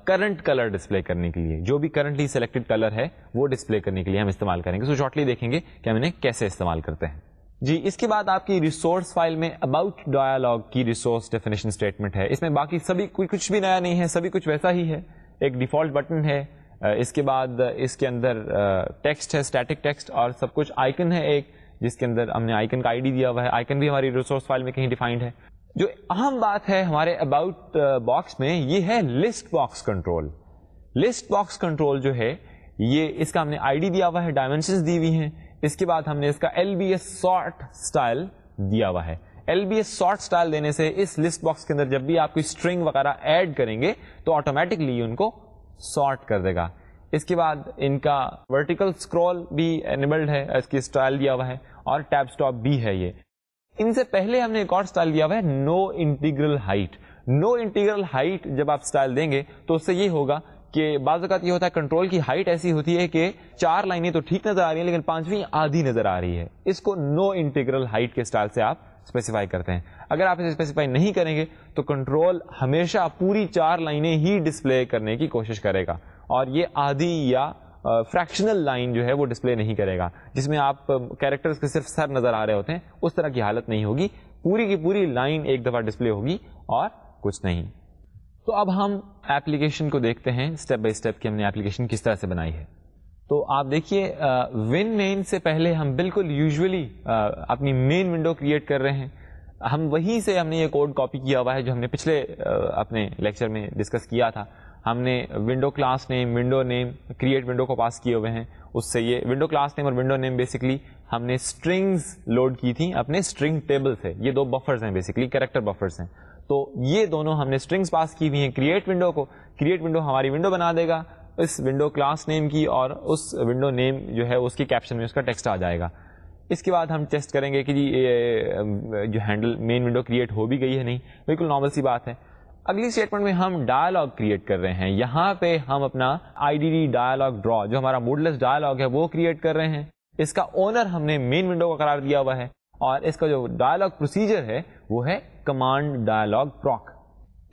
کرنٹ کلر ڈسپلے کرنے کے لیے۔ جو بھی کرنٹلی سلیکٹڈ کلر ہے، وہ ڈسپلے کرنے کے لیے ہم استعمال کریں گے۔ سو شارٹلی دیکھیں گے کہ ہم انہیں کیسے استعمال کرتے ہیں۔ جی اس کے بعد آپ کی ریسورس فائل میں اباؤٹ ڈایالاگ کی ریسورس ڈیفینیشن اسٹیٹمنٹ ہے۔ اس میں باقی سبھی کوئی کچھ بھی نیا نہیں ہے، سبھی کچھ ویسا ہی ہے۔ ایک ڈیفالٹ بٹن ہے۔ اس کے بعد اس کے اندر ٹیکسٹ ہے اسٹیٹک ٹیکسٹ، اور سب کچھ آئکن ہے ایک، جس کے اندر ہم نے آئکن کا آئی ڈی دیا ہوا ہے۔ آئکن بھی ہماری ریسورس فائل میں کہیں ڈیفائنڈ ہے۔ جو اہم بات ہے ہمارے اباؤٹ باکس میں، یہ ہے list box control list box control جو ہے، یہ اس کا ہم نے آئی ڈی دیا ہوا ہے ڈائمینشن دی ہوئی ہیں۔ اس کے بعد ہم نے اس کا L B S sort style دیا ہوا ہے۔ L B S sort style دینے سے اس لسٹ باکس کے اندر جب بھی آپ کوئی اسٹرنگ وغیرہ ایڈ کریں گے، تو آٹومیٹکلی ان کو سارٹ کر دے گا۔ اس کے بعد ان کا ورٹیکل اسکرول بھی انیبلڈ ہے، اس کی اسٹائل دیا ہوا ہے اور ٹیب اسٹاپ بھی ہے یہ۔ ان سے پہلے ہم نے ایک اور اسٹائل دیا ہوا ہے no integral height no integral height جب آپ اسٹائل دیں گے تو اس سے یہ ہوگا کہ بعض اوقات یہ ہوتا ہے کنٹرول کی ہائٹ ایسی ہوتی ہے کہ چار لائنیں تو ٹھیک نظر آ رہی ہیں، لیکن پانچویں آدھی نظر آ رہی ہے۔ اس کو نو انٹیگرل ہائٹ کے اسٹائل سے آپ اسپیسیفائی کرتے ہیں۔ اگر آپ اسے اسپیسیفائی نہیں کریں گے تو کنٹرول ہمیشہ پوری چار لائنیں ہی ڈسپلے کرنے کی کوشش کرے گا۔ اور یہ آدھی یا فریکشنل لائن جو ہے وہ ڈسپلے نہیں کرے گا۔ جس میں آپ کیریکٹر کے صرف سر نظر آ رہے ہوتے ہیں، اس طرح کی حالت نہیں ہوگی۔ پوری کی پوری لائن ایک دفعہ ڈسپلے ہوگی اور کچھ نہیں۔ تو اب ہم ایپلیکیشن کو دیکھتے ہیں۔ اسٹیپ بائی اسٹیپ کی ہم نے ایپلیکیشن کس طرح سے بنائی ہے۔ تو آپ دیکھیے ون مین سے پہلے ہم بالکل یوزلی اپنی مین ونڈو کریٹ کر رہے ہیں۔ ہم وہیں سے ہم نے یہ کوڈ کاپی کیا ہوا ہے جو ہم نے پچھلے اپنے لیکچر میں ڈسکس کیا تھا۔ ہم نے window class name window name create window کو پاس کیے ہوئے ہیں۔ اس سے یہ ونڈو کلاس نیم اور ونڈو نیم بیسکلی ہم نے اسٹرنگز لوڈ کی تھی اپنے اسٹرنگ ٹیبل سے۔ یہ دو بفرز ہیں بیسکلی کریکٹر بفرز ہیں۔ تو یہ دونوں ہم نے اسٹرنگس پاس کی ہوئی ہیں۔ کریٹ ونڈو کو کریٹ ونڈو ہماری ونڈو بنا دے گا۔ اس ونڈو کلاس نیم کی اور اس ونڈو نیم جو ہے اس کی کیپشن میں اس کا ٹیکسٹ آ جائے گا۔ اس کے بعد ہم ٹیسٹ کریں گے کہ جی جو ہینڈل مین ونڈو کریٹ ہو بھی گئی ہے نہیں، بالکل نارمل سی بات ہے۔ اگلی اسٹیٹمنٹ میں ہم ڈائلاگ کریٹ کر رہے ہیں۔ یہاں پہ ہم اپنا I D D dialog draw جو ہمارا موڈ لیس ڈائلاگ ہے، وہ کریٹ کر رہے ہیں۔ اس کا اونر ہم نے مین ونڈو کا قرار دیا ہوا ہے۔ اور اس کا جو ڈائلاگ پروسیجر ہے، وہ ہے کمانڈ ڈائلاگ پروک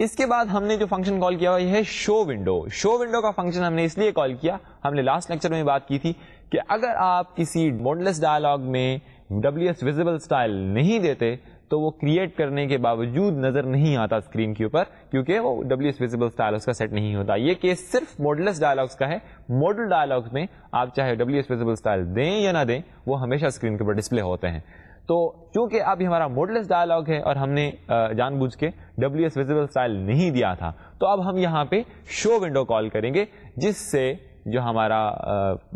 اس کے بعد ہم نے جو فنکشن کال کیا یہ ہے شو ونڈو شو ونڈو کا فنکشن ہم نے اس لیے کال کیا. ہم نے لاسٹ لیکچر میں بات کی تھی کہ اگر آپ کسی موڈلس ڈائلاگ میں ڈبلو ایس ویزیبل اسٹائل نہیں دیتے تو وہ کریٹ کرنے کے باوجود نظر نہیں آتا اسکرین کے اوپر کیونکہ وہ ڈبلو ایس ویزیبل اسٹائل اس کا سیٹ نہیں ہوتا. یہ کیس صرف موڈلس ڈائلاگس کا ہے. ماڈل ڈائلاگس میں آپ چاہے ڈبلو ایس ویزیبل اسٹائل دیں یا نہ دیں وہ ہمیشہ اسکرین کے اوپر ڈسپلے ہوتے ہیں. تو چونکہ اب یہ ہمارا موڈلس ڈائلاگ ہے اور ہم نے جان بوجھ کے ڈبلو ایس ویزیبل اسٹائل نہیں دیا تھا، تو اب ہم یہاں پہ شو ونڈو کال کریں گے، جس سے جو ہمارا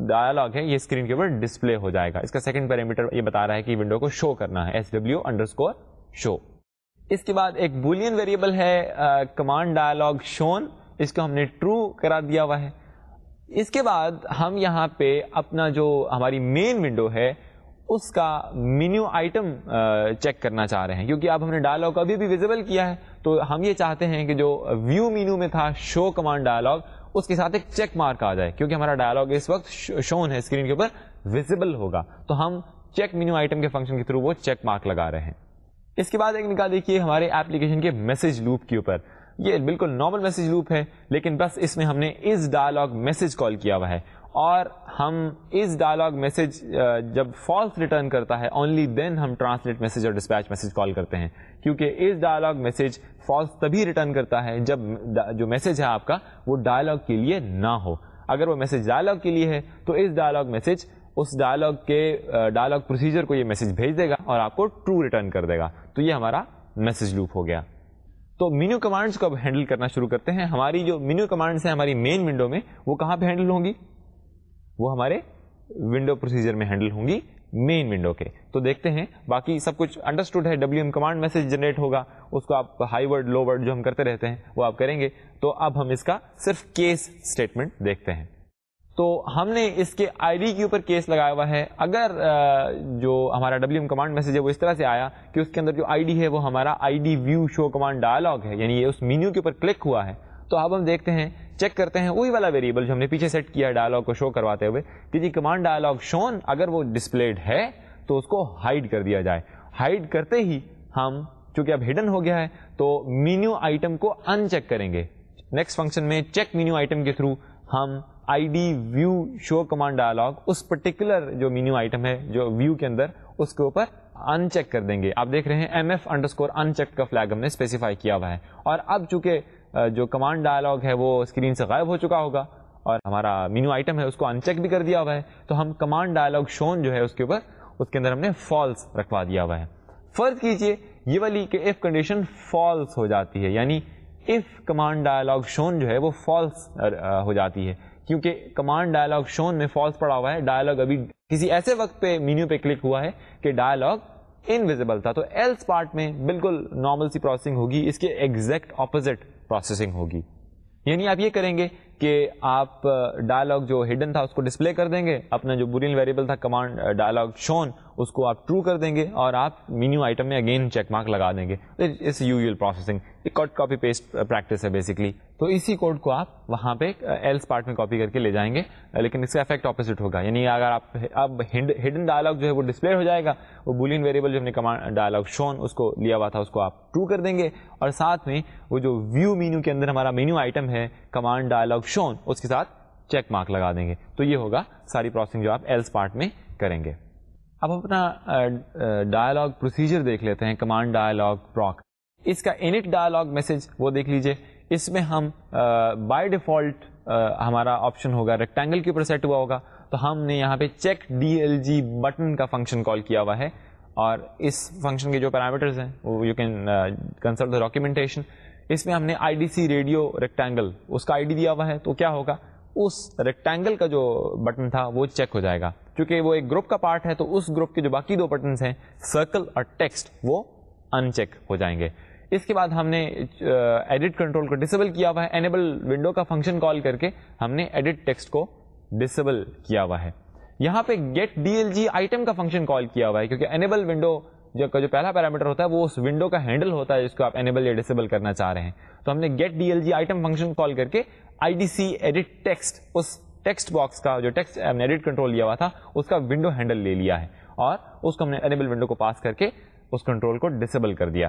ڈائلاگ ہے، یہ اسکرین کے اوپر ڈسپلے ہو جائے گا۔ اس کا سیکنڈ پیرامیٹر یہ بتا رہا ہے کہ ونڈو کو شو کرنا ہے S W underscore show اس کے بعد ایک بولین ویریبل ہے کمانڈ ڈائلاگ شون اس کو ہم نے ٹرو کرا دیا ہوا ہے۔ اس کے بعد ہم یہاں پہ اپنا جو ہماری مین ونڈو ہے اس کا مینیو آئٹم چیک کرنا چاہ رہے ہیں۔ کیونکہ اب ہم نے ڈائلاگ ابھی بھی ویزیبل کیا ہے، تو ہم یہ چاہتے ہیں کہ جو ویو مینو میں تھا شو کمانڈ ڈائلاگ اس کے ساتھ ایک چیک مارک آ جائے۔ کیونکہ ہمارا ڈائلاگ اس وقت شون ہے اسکرین کے اوپر ویزیبل ہوگا۔ تو ہم چیک مینیو آئٹم کے فنکشن کے تھرو وہ چیک مارک لگا رہے ہیں۔ اس کے بعد ایک نکال دیکھیے ہمارے ایپلیکیشن کے میسج لوپ کے اوپر۔ یہ بالکل نارمل میسج لوپ ہے، لیکن بس اس میں ہم نے اس ڈائلاگ میسج کال کیا ہوا ہے۔ اور ہم اس ڈائلاگ میسج جب فالس ریٹرن کرتا ہے اونلی دین ہم ٹرانسلیٹ میسج اور ڈسپیچ میسج کال کرتے ہیں۔ کیونکہ اس ڈائلاگ میسج فالس تبھی ریٹرن کرتا ہے جب جو میسج ہے آپ کا، وہ ڈائلاگ کے لیے نہ ہو۔ اگر وہ میسج ڈائلاگ کے لیے ہے، تو اس ڈائلاگ میسج اس ڈائلاگ کے ڈائلاگ پروسیجر کو یہ میسج بھیج دے گا اور آپ کو ٹرو ریٹرن کر دے گا۔ تو یہ ہمارا میسج لوپ ہو گیا۔ تو مینیو کمانڈس کو اب ہینڈل کرنا شروع کرتے ہیں۔ ہماری جو مینیو کمانڈس ہیں ہماری مین ونڈو میں، وہ کہاں پہ ہینڈل ہوں گی؟ وہ ہمارے ونڈو پروسیجر میں ہینڈل ہوں گی مین ونڈو کے۔ تو دیکھتے ہیں، باقی سب کچھ انڈرسٹوڈ ہے۔ W M command message generate ہوگا۔ اس کو آپ ہائی ورڈ لو ورڈ جو ہم کرتے رہتے ہیں، وہ آپ کریں گے۔ تو اب ہم اس کا صرف کیس اسٹیٹمنٹ دیکھتے ہیں۔ تو ہم نے اس کے آئی ڈی کے اوپر کیس لگایا ہوا ہے۔ اگر جو ہمارا ڈبلو ایم کمانڈ میسج ہے، وہ اس طرح سے آیا کہ اس کے اندر جو آئی ڈی ہے، وہ ہمارا I D view show command dialog ہے یعنی یہ اس مینیو کے اوپر کلک ہوا ہے۔ تو اب ہم دیکھتے ہیں، چیک کرتے ہیں، وہی والا ویریبل جو ہم نے پیچھے سیٹ کیا ہے ڈائلاگ کو شو کرواتے ہوئے کہ جی کمانڈ ڈائلاگ شون اگر وہ ڈسپلڈ ہے تو اس کو ہائڈ کر دیا جائے۔ ہائڈ کرتے ہی ہم، چونکہ اب ہڈن ہو گیا ہے، تو مینیو آئٹم کو ان چیک کریں گے۔ نیکسٹ فنکشن میں چیک مینیو آئٹم کے تھرو ہم I D view show command dialog us particular جو مینیو آئٹم ہے جو ویو کے اندر اس کے اوپر ان چیک کر دیں گے۔ آپ دیکھ رہے ہیں M F underscore uncheck کا فلیگ ہم نے اسپیسیفائی کیا ہوا ہے۔ اور اب چونکہ جو کمانڈ ڈائلاگ ہے وہ اسکرین سے غائب ہو چکا ہوگا اور ہمارا مینو آئٹم ہے اس کو ان چیک بھی کر دیا ہوا ہے، تو ہم کمانڈ ڈائلاگ شون جو ہے اس کے اوپر، اس کے اندر ہم نے فالس رکھوا دیا ہوا ہے۔ فرض کیجیے یہ والی کہ اف کنڈیشن فالس ہو جاتی ہے یعنی اف کمانڈ ڈائلاگ شون جو ہے وہ فالس ہو جاتی ہے۔ کیونکہ کمانڈ ڈائلاگ شون میں فالس پڑا ہوا ہے۔ ڈائلاگ ابھی کسی ایسے وقت پہ مینیو پہ کلک ہوا ہے کہ ڈائلاگ انویزیبل تھا۔ تو ایلس پارٹ میں بالکل نارمل سی پروسیسنگ ہوگی۔ اس کے ایگزیکٹ اپوزٹ پروسیسنگ ہوگی۔ یعنی آپ یہ کریں گے کہ آپ uh, ڈائلاگ جو ہڈن تھا اس کو ڈسپلے کر دیں گے۔ اپنا جو بورین ویریبل تھا کمانڈ ڈائلاگ شون اس کو آپ ٹرو کر دیں گے اور آپ مینیو آئٹم میں اگین چیک مارک لگا دیں گے۔ You processing copy paste practice ہے بیسکلی تو اسی کوڈ کو آپ وہاں پہ uh, ایلس پارٹ میں کاپی کر کے لے جائیں گے uh, لیکن اس کا افیکٹ اپوزٹ ہوگا۔ یعنی اگر آپ، اب ہڈن ڈائلاگ جو ہے وہ ڈسپلے ہو جائے گا، وہ بولین ویریبل جو ہم نے کمانڈ ڈائلاگ شون اس کو لیا ہوا تھا، اس کو آپ ٹرو کر دیں گے۔ اور ساتھ میں وہ جو ویو مینیو کے اندر ہمارا مینیو آئٹم ہے کمانڈ ڈائلاگ شون اس کے ساتھ چیک مارک لگا دیں گے۔ تو یہ ہوگا ساری پروسیسنگ جو آپ ایلس پارٹ میں کریں گے۔ اب اپنا ڈائلاگ پروسیجر دیکھ لیتے ہیں کمانڈ ڈائلاگ پروک اس کا انٹ ڈائلاگ میسج وہ دیکھ لیجیے۔ اس میں ہم بائی ڈیفالٹ ہمارا آپشن ہوگا ریکٹینگل کے اوپر سیٹ ہوا ہوگا۔ تو ہم نے یہاں پہ check D L G button کا فنکشن کال کیا ہوا ہے۔ اور اس فنکشن کے جو پیرامیٹرز ہیں، وہ you can consult the documentation اس میں ہم نے I D C radio rectangle اس کا آئی ڈی دیا ہوا ہے۔ تو کیا ہوگا؟ اس ریکٹینگل کا جو بٹن تھا، وہ چیک ہو جائے گا۔ کیونکہ وہ ایک گروپ کا پارٹ ہے، تو اس گروپ کے جو باقی دو بٹنس ہیں سرکل اور ٹیکسٹ وہ ان چیک ہو جائیں گے۔ اس کے بعد ہم نے ایڈٹ کنٹرول کو ڈسیبل کیا ہوا ہے۔ اینیبل ونڈو کا فنکشن کال کر کے ہم نے ایڈٹ ٹیکسٹ کو ڈسیبل کیا ہوا ہے۔ یہاں پہ get D L G item کا فنکشن کال کیا ہوا ہے، کیونکہ اینیبل ونڈو جو کا جو پہلا پیرامیٹر ہوتا ہے، وہ اس ونڈو کا ہینڈل ہوتا ہے، جس کو آپ انیبل یا ڈسیبل کرنا چاہ رہے ہیں۔ تو ہم نے get D L G item function call کر کے I D C edit text us text box کا جو ٹیکسٹ ایڈٹ کنٹرول لیا ہوا تھا، اس کا ونڈو ہینڈل لے لیا ہے اور اس کو ہم نے انیبل ونڈو کو پاس کر کے اس کنٹرول کو ڈسیبل کر دیا۔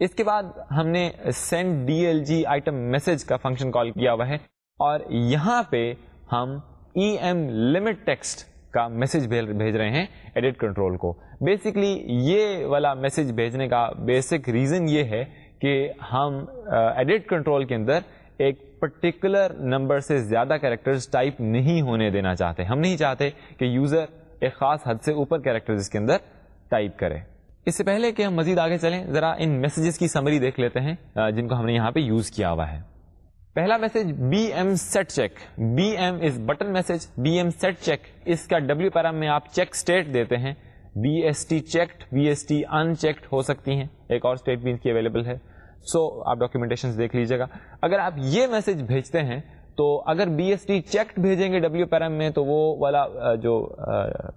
اس کے بعد ہم نے send D L G item message کا فنکشن کال کیا ہوا ہے اور یہاں پہ ہم ای ایم لمٹ ٹیکسٹ کا میسج بھیج رہے ہیں ایڈٹ کنٹرول کو۔ بیسکلی یہ والا میسج بھیجنے کا بیسک ریزن یہ ہے کہ ہم uh, ایڈٹ کنٹرول کے اندر ایک پرٹیکولر نمبر سے زیادہ کیریکٹرز ٹائپ نہیں ہونے دینا چاہتے۔ ہم نہیں چاہتے کہ یوزر ایک خاص حد سے اوپر کیریکٹر اس کے اندر ٹائپ کرے۔ اس سے پہلے کہ ہم مزید آگے چلیں، ذرا ان میسجز کی سمری دیکھ لیتے ہیں جن کو ہم نے یہاں پہ یوز کیا ہوا ہے۔ پہلا message B M set check B M is button message B M set check اس کا ڈبلو پیرام میں آپ چیک اسٹیٹ دیتے ہیں۔ B S T checked B S T unchecked ہو سکتی ہیں۔ ایک اور اسٹیٹ بھی ان کی اویلیبل ہے۔ سو so, آپ ڈاکیومنٹیشن دیکھ لیجیے گا۔ اگر آپ یہ میسج بھیجتے ہیں تو اگر بی ایس ٹی چیک بھیجیں گے ڈبلو پیرم میں تو وہ والا جو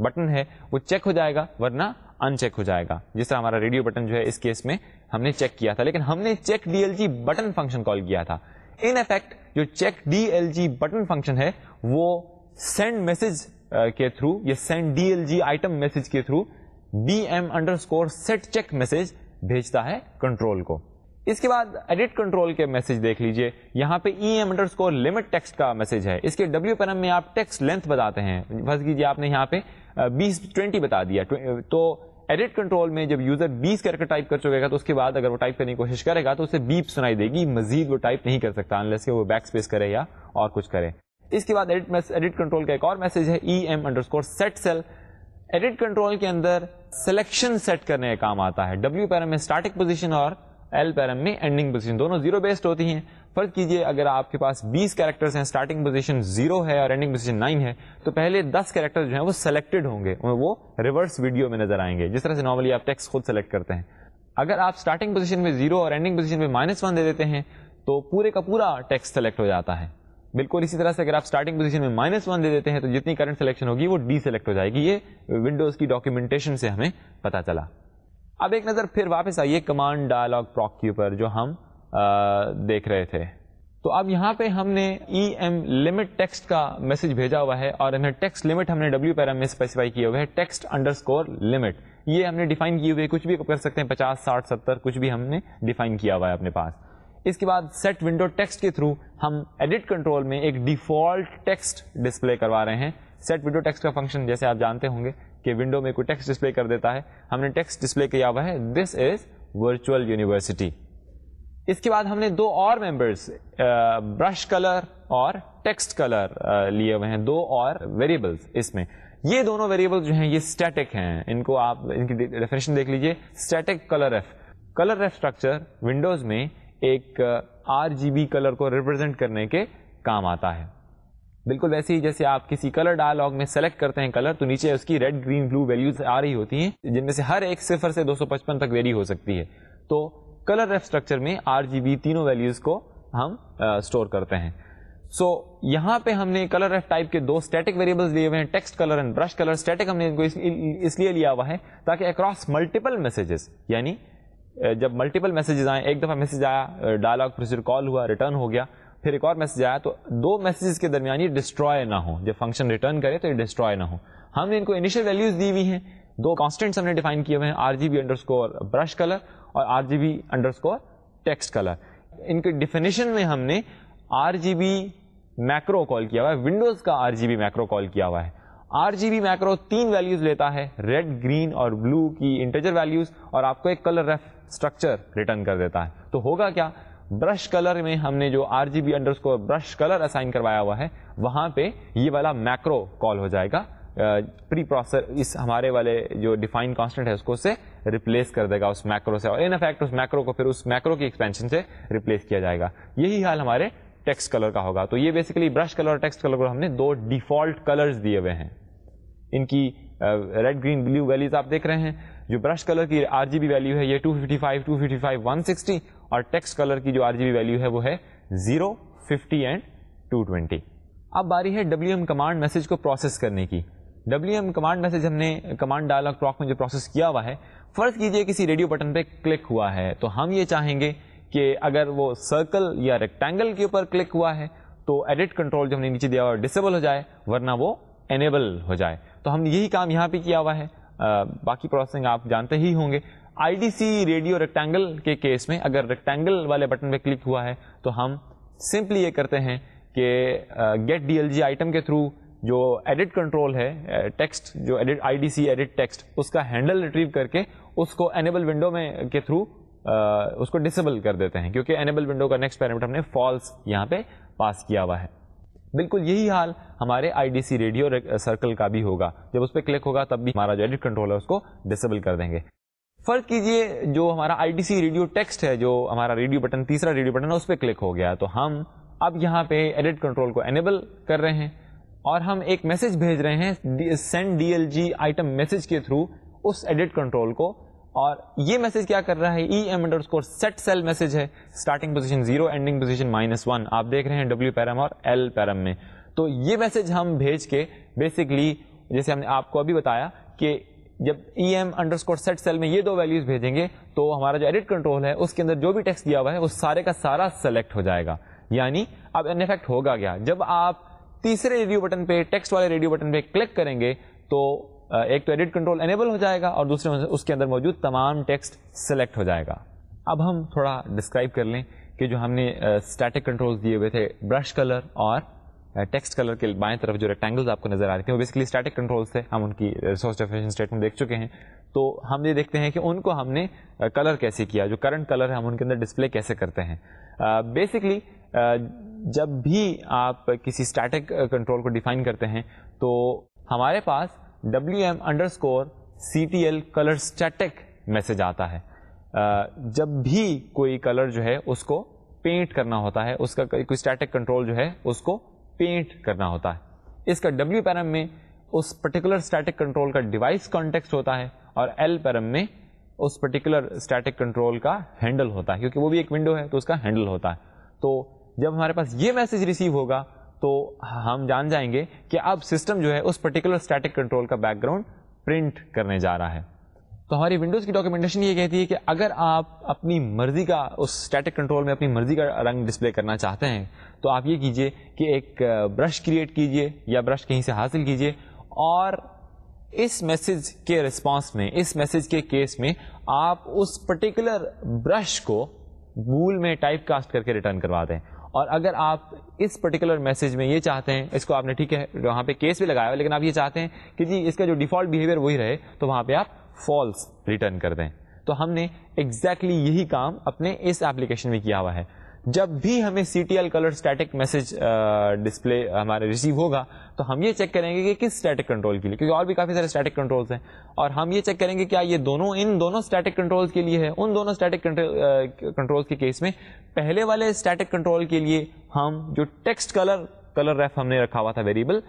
بٹن ہے وہ چیک ہو جائے گا ورنہ ان چیک ہو جائے گا۔ جس طرح ہمارا ریڈیو بٹن جو ہے اس کیس میں ہم نے چیک کیا تھا۔ لیکن ہم نے check D L G button function call کیا تھا۔ ان افیکٹ جو check D L G button function ہے وہ سینڈ میسج کے تھرو یا send D L G item message کے through B M underscore set check message بھیجتا ہے کنٹرول کو۔ اس کے بعد ایڈٹ کنٹرول کے میسج دیکھ لیجیے۔ یہاں پہ E M underscore limit text کا میسج ہے۔ اس کے ڈبلو پیرم میں آپ ٹیکسٹ لینتھ بتاتے ہیں۔ فرض کیجیے آپ نے یہاں پہ بیس ٹوینٹی بتا دیا۔ تو ایڈٹ کنٹرول میں جب یوزر بیس کریکٹر ٹائپ کر چکے گا تو اس کے بعد اگر وہ ٹائپ کرنے کی کوشش کرے گا تو اسے بیپ سنائی دے گی۔ مزید وہ ٹائپ نہیں کر سکتا انلیس کہ وہ بیک اسپیس کرے یا اور کچھ کرے۔ اس کے بعد ایڈٹ کنٹرول کا ایک اور میسج ہے E M underscore set sel edit control کے اندر سلیکشن سیٹ کرنے کا کام آتا ہے۔ ڈبلو پیرم میں اسٹارٹک پوزیشن اور ایل پیرم میں اینڈنگ پوزیشن دونوں زیرو بیسڈ ہوتی ہیں۔ فرض کیجیے اگر آپ کے پاس بیس کیریکٹر ہیں اسٹارٹنگ پوزیشن زیرو ہے اور اینڈنگ پوزیشن نائن ہے، تو پہلے دس کیریکٹر جو ہیں وہ سلیکٹڈ ہوں گے۔ وہ ریورس ویڈیو میں نظر آئیں گے۔ جس طرح سے نارملی آپ ٹیکس خود سلیکٹ کرتے ہیں۔ اگر آپ اسٹارٹنگ پوزیشن میں زیرو اور اینڈنگ پوزیشن میں مائنس ون دے دیتے ہیں، تو پورے کا پورا ٹیکس سلیکٹ ہو جاتا ہے۔ بالکل اسی طرح سے اگر آپ اسٹارٹنگ پوزیشن میں مائنس ون دے دیتے ہیں، تو جتنی کرنٹ سلیکشن ہوگی وہ ڈی سلیکٹ ہو جائے گی۔ یہ ونڈوز کی ڈاکیومنٹیشن سے ہمیں پتا چلا۔ اب ایک نظر پھر واپس آئیے کمانڈ ڈائلگ پراک کے اوپر جو ہم دیکھ رہے تھے۔ تو اب یہاں پہ ہم نے ای ایم لمٹ ٹیکسٹ کا میسج بھیجا ہوا ہے اور ہمیں ٹیکسٹ لمٹ ہم نے ڈبلو پیرم میں اسپیسیفائی کیا ہوا ہے ٹیکسٹ انڈر اسکور لمٹ یہ ہم نے ڈیفائن کیے ہوئے، کچھ بھی کر سکتے ہیں، پچاس، ساٹھ، ستر، کچھ بھی ہم نے ڈیفائن کیا ہوا ہے اپنے پاس۔ اس کے بعد سیٹ ونڈو ٹیکسٹ کے تھرو ہم ایڈٹ کنٹرول میں ایک ڈیفالٹ ٹیکسٹ ڈسپلے کروا رہے ہیں۔ سیٹ ونڈو ٹیکسٹ کا فنکشن جیسے آپ جانتے ہوں گے کہ ونڈو میں کوئی ٹیکسٹ ڈسپلے کر دیتا ہے۔ ہم نے ٹیکسٹ ڈسپلے کیا ہوا ہے۔ دس از ورچوئل یونیورسٹی اس کے بعد ہم نے دو اور ممبرس برش کلر اور ٹیکسٹ کلر لیے ہوئے ہیں۔ دو اور ویریبلس اس میں۔ یہ دونوں ویریبل جو ہیں، یہ اسٹیٹک ہیں۔ ان کو آپ، ان کی ڈیفینیشن دیکھ لیجیے۔ Static colour F colour F structure Windows میں ایک آر جی بی کلر کو ریپرزینٹ کرنے کے کام آتا ہے۔ بالکل ویسے ہی جیسے آپ کسی کلر ڈائلاگ میں سلیکٹ کرتے ہیں کلر تو نیچے اس کی ریڈ گرین بلو ویلوز آ رہی ہوتی ہیں جن میں سے ہر ایک صفر سے دو سو پچپن تک ویری ہو سکتی ہے۔ تو کلر ریف اسٹرکچر میں آر جی بی تینوں ویلوز کو ہم اسٹور کرتے ہیں۔ سو so, یہاں پہ ہم نے کلر ریف ٹائپ کے دو اسٹیٹک ویریبلس لیے ہوئے ہیں text colour and brush colour static ہم نے اس لیے لیا ہوا ہے تاکہ اکراس ملٹیپل میسجز یعنی جب ملٹیپل میسجز آئیں ایک دفعہ میسج آیا ڈائلاگ پروسیجر کال ہوا ریٹرن ہو گیا پھر ایک اور میسج آیا تو دو میسجز کے درمیان یہ ڈسٹروائے نہ ہو۔ جب فنکشن ریٹرن کرے تو یہ ڈسٹروائے نہ ہو۔ ہم نے ان کو انیشیل ویلوز دی ہوئی ہیں۔ دو کانسٹینٹس ہم نے ڈیفائن کیے ہوئے ہیں۔ R G B underscore brush colour اور R G B underscore text colour ان کے ڈیفینیشن میں ہم نے R G B macro call کیا ہوا ہے۔ ونڈوز کا R G B macro call کیا ہوا ہے۔ آر جی بی میکرو تین ویلوز لیتا ہے۔ ریڈ گرین اور بلو کی انٹرجر ویلوز اور آپ کو ایک کلر ریف اسٹرکچر ریٹرن کر دیتا ہے۔ تو ہوگا کیا؟ برش کلر میں ہم نے جو آر جی بی انڈر کو برش کلر اسائن کروایا ہوا ہے، وہاں پہ یہ والا میکرو کال ہو جائے گا۔ پری پروسیسر اس ہمارے والے جو ڈیفائن کانسٹنٹ ہے، اس کو سے ریپلیس کر دے گا اس میکرو سے۔ اور ان افیکٹ اس میکرو کو پھر اس میکرو کی ایکسپینشن سے ریپلیس کیا جائے گا۔ یہی حال ہمارے ٹیکسٹ کلر کا ہوگا۔ تو یہ بیسیکلی برش کلر اور ٹیکسٹ کلر کو ہم نے دو ڈیفالٹ کلرز دیے ہوئے ہیں۔ ان کی ریڈ گرین بلو ویلیز آپ دیکھ رہے ہیں۔ جو برش کلر کی آر جی بی ویلو ہے، یہ 255 255 160 اور ٹیکسٹ کلر کی جو آر جی بی ویلو ہے وہ ہے 0 50 اینڈ 220 اب باری ہے ڈبلو ایم کمانڈ میسج کو پروسیس کرنے کی۔ ڈبلو ایم کمانڈ میسج ہم نے کمانڈ ڈائلاگ پراک میں جو پروسیس کیا ہوا ہے، فرض کیجیے کسی ریڈیو بٹن پہ کلک ہوا ہے، تو ہم یہ چاہیں گے کہ اگر وہ سرکل یا ریکٹینگل کے اوپر کلک ہوا ہے، تو ایڈٹ کنٹرول جو ہم نے نیچے دیا ہوا ڈسیبل ہو جائے، ورنہ وہ انیبل ہو جائے۔ تو ہم نے یہی کام یہاں پہ کیا ہوا ہے۔ باقی پروسیسنگ آپ جانتے ہی ہوں گے۔ I D C radio rectangle کے کیس میں اگر ریکٹینگل والے بٹن پہ کلک ہوا ہے تو ہم سمپلی یہ کرتے ہیں کہ get D L G item کے تھرو جو ایڈٹ کنٹرول ہے ٹیکسٹ جو edit I D C edit text اس کا ہینڈل ریٹریو کر کے اس کو اینیبل ونڈو میں کے تھرو اس کو ڈسیبل کر دیتے ہیں، کیونکہ اینیبل ونڈو کا نیکسٹ پیرامیٹر ہم نے فالس یہاں پہ پاس کیا ہوا ہے۔ بالکل یہی حال ہمارے I D C radio circle کا بھی ہوگا۔ جب اس پہ کلک ہوگا تب بھی ہمارا جو ایڈٹ کنٹرول ہے اس کو ڈسیبل کر دیں گے۔ فرق کیجیے جو ہمارا I D C radio text ہے، جو ہمارا ریڈیو بٹن، تیسرا ریڈیو بٹن ہے، اس پہ کلک ہو گیا۔ تو ہم اب یہاں پہ ایڈٹ کنٹرول کو انیبل کر رہے ہیں اور ہم ایک میسج بھیج رہے ہیں send D L G item message کے تھرو اس ایڈٹ کنٹرول کو۔ اور یہ میسج کیا کر رہا ہے؟ E M underscore set sel message ہے۔ Starting position zero ending position minus one آپ دیکھ رہے ہیں ڈبلو پیرم اور ایل پیرم میں۔ تو یہ میسج ہم بھیج کے بیسکلی جیسے ہم نے آپ کو ابھی بتایا کہ جب E M underscore set sel میں یہ دو ویلوز بھیجیں گے، تو ہمارا جو ایڈٹ کنٹرول ہے، اس کے اندر جو بھی ٹیکسٹ دیا ہوا ہے، وہ سارے کا سارا سلیکٹ ہو جائے گا۔ یعنی اب ان افیکٹ ہوگا گیا جب آپ تیسرے ریڈیو بٹن پہ ٹیکسٹ والے ریڈیو بٹن پہ کلک کریں گے، تو ایک تو ایڈٹ کنٹرول انیبل ہو جائے گا اور دوسرے اس کے اندر موجود تمام ٹیکسٹ سلیکٹ ہو جائے گا۔ اب ہم تھوڑا ڈسکرائب کر لیں کہ جو ہم نے اسٹیٹک کنٹرول دیے ہوئے تھے برش کلر اور ٹیکسٹ کلر کے بائیں طرف جو ریکٹینگلز آپ کو نظر آ رہے تھے وہ بیسکلی اسٹیٹک کنٹرولس تھے ہم ان کی ریسورس ڈیفینیشن اسٹیٹمنٹ دیکھ چکے ہیں۔ تو ہم یہ دیکھتے ہیں کہ ان کو ہم نے uh, کلر کیسے کیا، جو کرنٹ کلر ہے، ہم ان کے اندر ڈسپلے کیسے کرتے ہیں۔ uh, بیسکلی uh, جب بھی آپ کسی اسٹیٹک کنٹرول کو ڈیفائن کرتے ہیں، تو ہمارے پاس W M underscore C T L colour static message آتا ہے۔ جب بھی کوئی کلر جو ہے، اس کو پینٹ کرنا ہوتا ہے، اس کا کوئی اسٹیٹک کنٹرول جو ہے، اس کو پینٹ کرنا ہوتا ہے۔ اس کا ڈبلو پیرم میں اس پرٹیکولر اسٹیٹک کنٹرول کا ڈیوائس کانٹیکس ہوتا ہے اور ایل پیرم میں اس پرٹیکولر اسٹیٹک کنٹرول کا ہینڈل ہوتا ہے۔ کیونکہ وہ بھی ایک ونڈو ہے تو اس کا ہینڈل ہوتا ہے۔ تو جب ہمارے پاس یہ میسج ریسیو ہوگا تو ہم جان جائیں گے کہ اب سسٹم جو ہے اس پرٹیکولر اسٹیٹک کنٹرول کا بیک گراؤنڈ پرنٹ کرنے جا رہا ہے۔ تو ہماری ونڈوز کی ڈاکومنٹیشن یہ کہتی ہے کہ اگر آپ اپنی مرضی کا، اس اسٹیٹک کنٹرول میں اپنی مرضی کا رنگ ڈسپلے کرنا چاہتے ہیں، تو آپ یہ کیجیے کہ ایک برش کریٹ کیجیے یا برش کہیں سے حاصل کیجیے اور اس میسج کے ریسپانس میں، اس میسج کے کیس میں آپ اس پرٹیکولر برش کو بول میں ٹائپ کاسٹ کر کے ریٹرن کروا دیں۔ اور اگر آپ اس پرٹیکولر میسج میں یہ چاہتے ہیں، اس کو آپ نے ٹھیک ہے، وہاں پہ کیس بھی لگایا، لیکن آپ یہ چاہتے ہیں کہ جی اس کا جو ڈیفالٹ بہیویئر وہی رہے، تو وہاں پہ آپ فالس ریٹرن کر دیں۔ تو ہم نے ایگزیکٹلی exactly یہی کام اپنے اس ایپلیکیشن میں کیا ہوا ہے۔ جب بھی ہمیں C T L colour static message display ہمارے ریسیو ہوگا، تو ہم یہ چیک کریں گے کہ کس اسٹیٹک کنٹرول کے لیے، کیونکہ اور بھی کافی سارے اسٹیٹک کنٹرولس ہیں۔ اور ہم یہ چیک کریں گے کیا یہ دونوں، ان دونوں اسٹیٹک کنٹرول کے لیے ہے۔ ان دونوں اسٹیٹک کنٹرول کے کیس میں پہلے والے اسٹیٹک کنٹرول کے لیے ہم جو ٹیکسٹ کلر کلر ریف ہم نے رکھا ہوا تھا ویریبل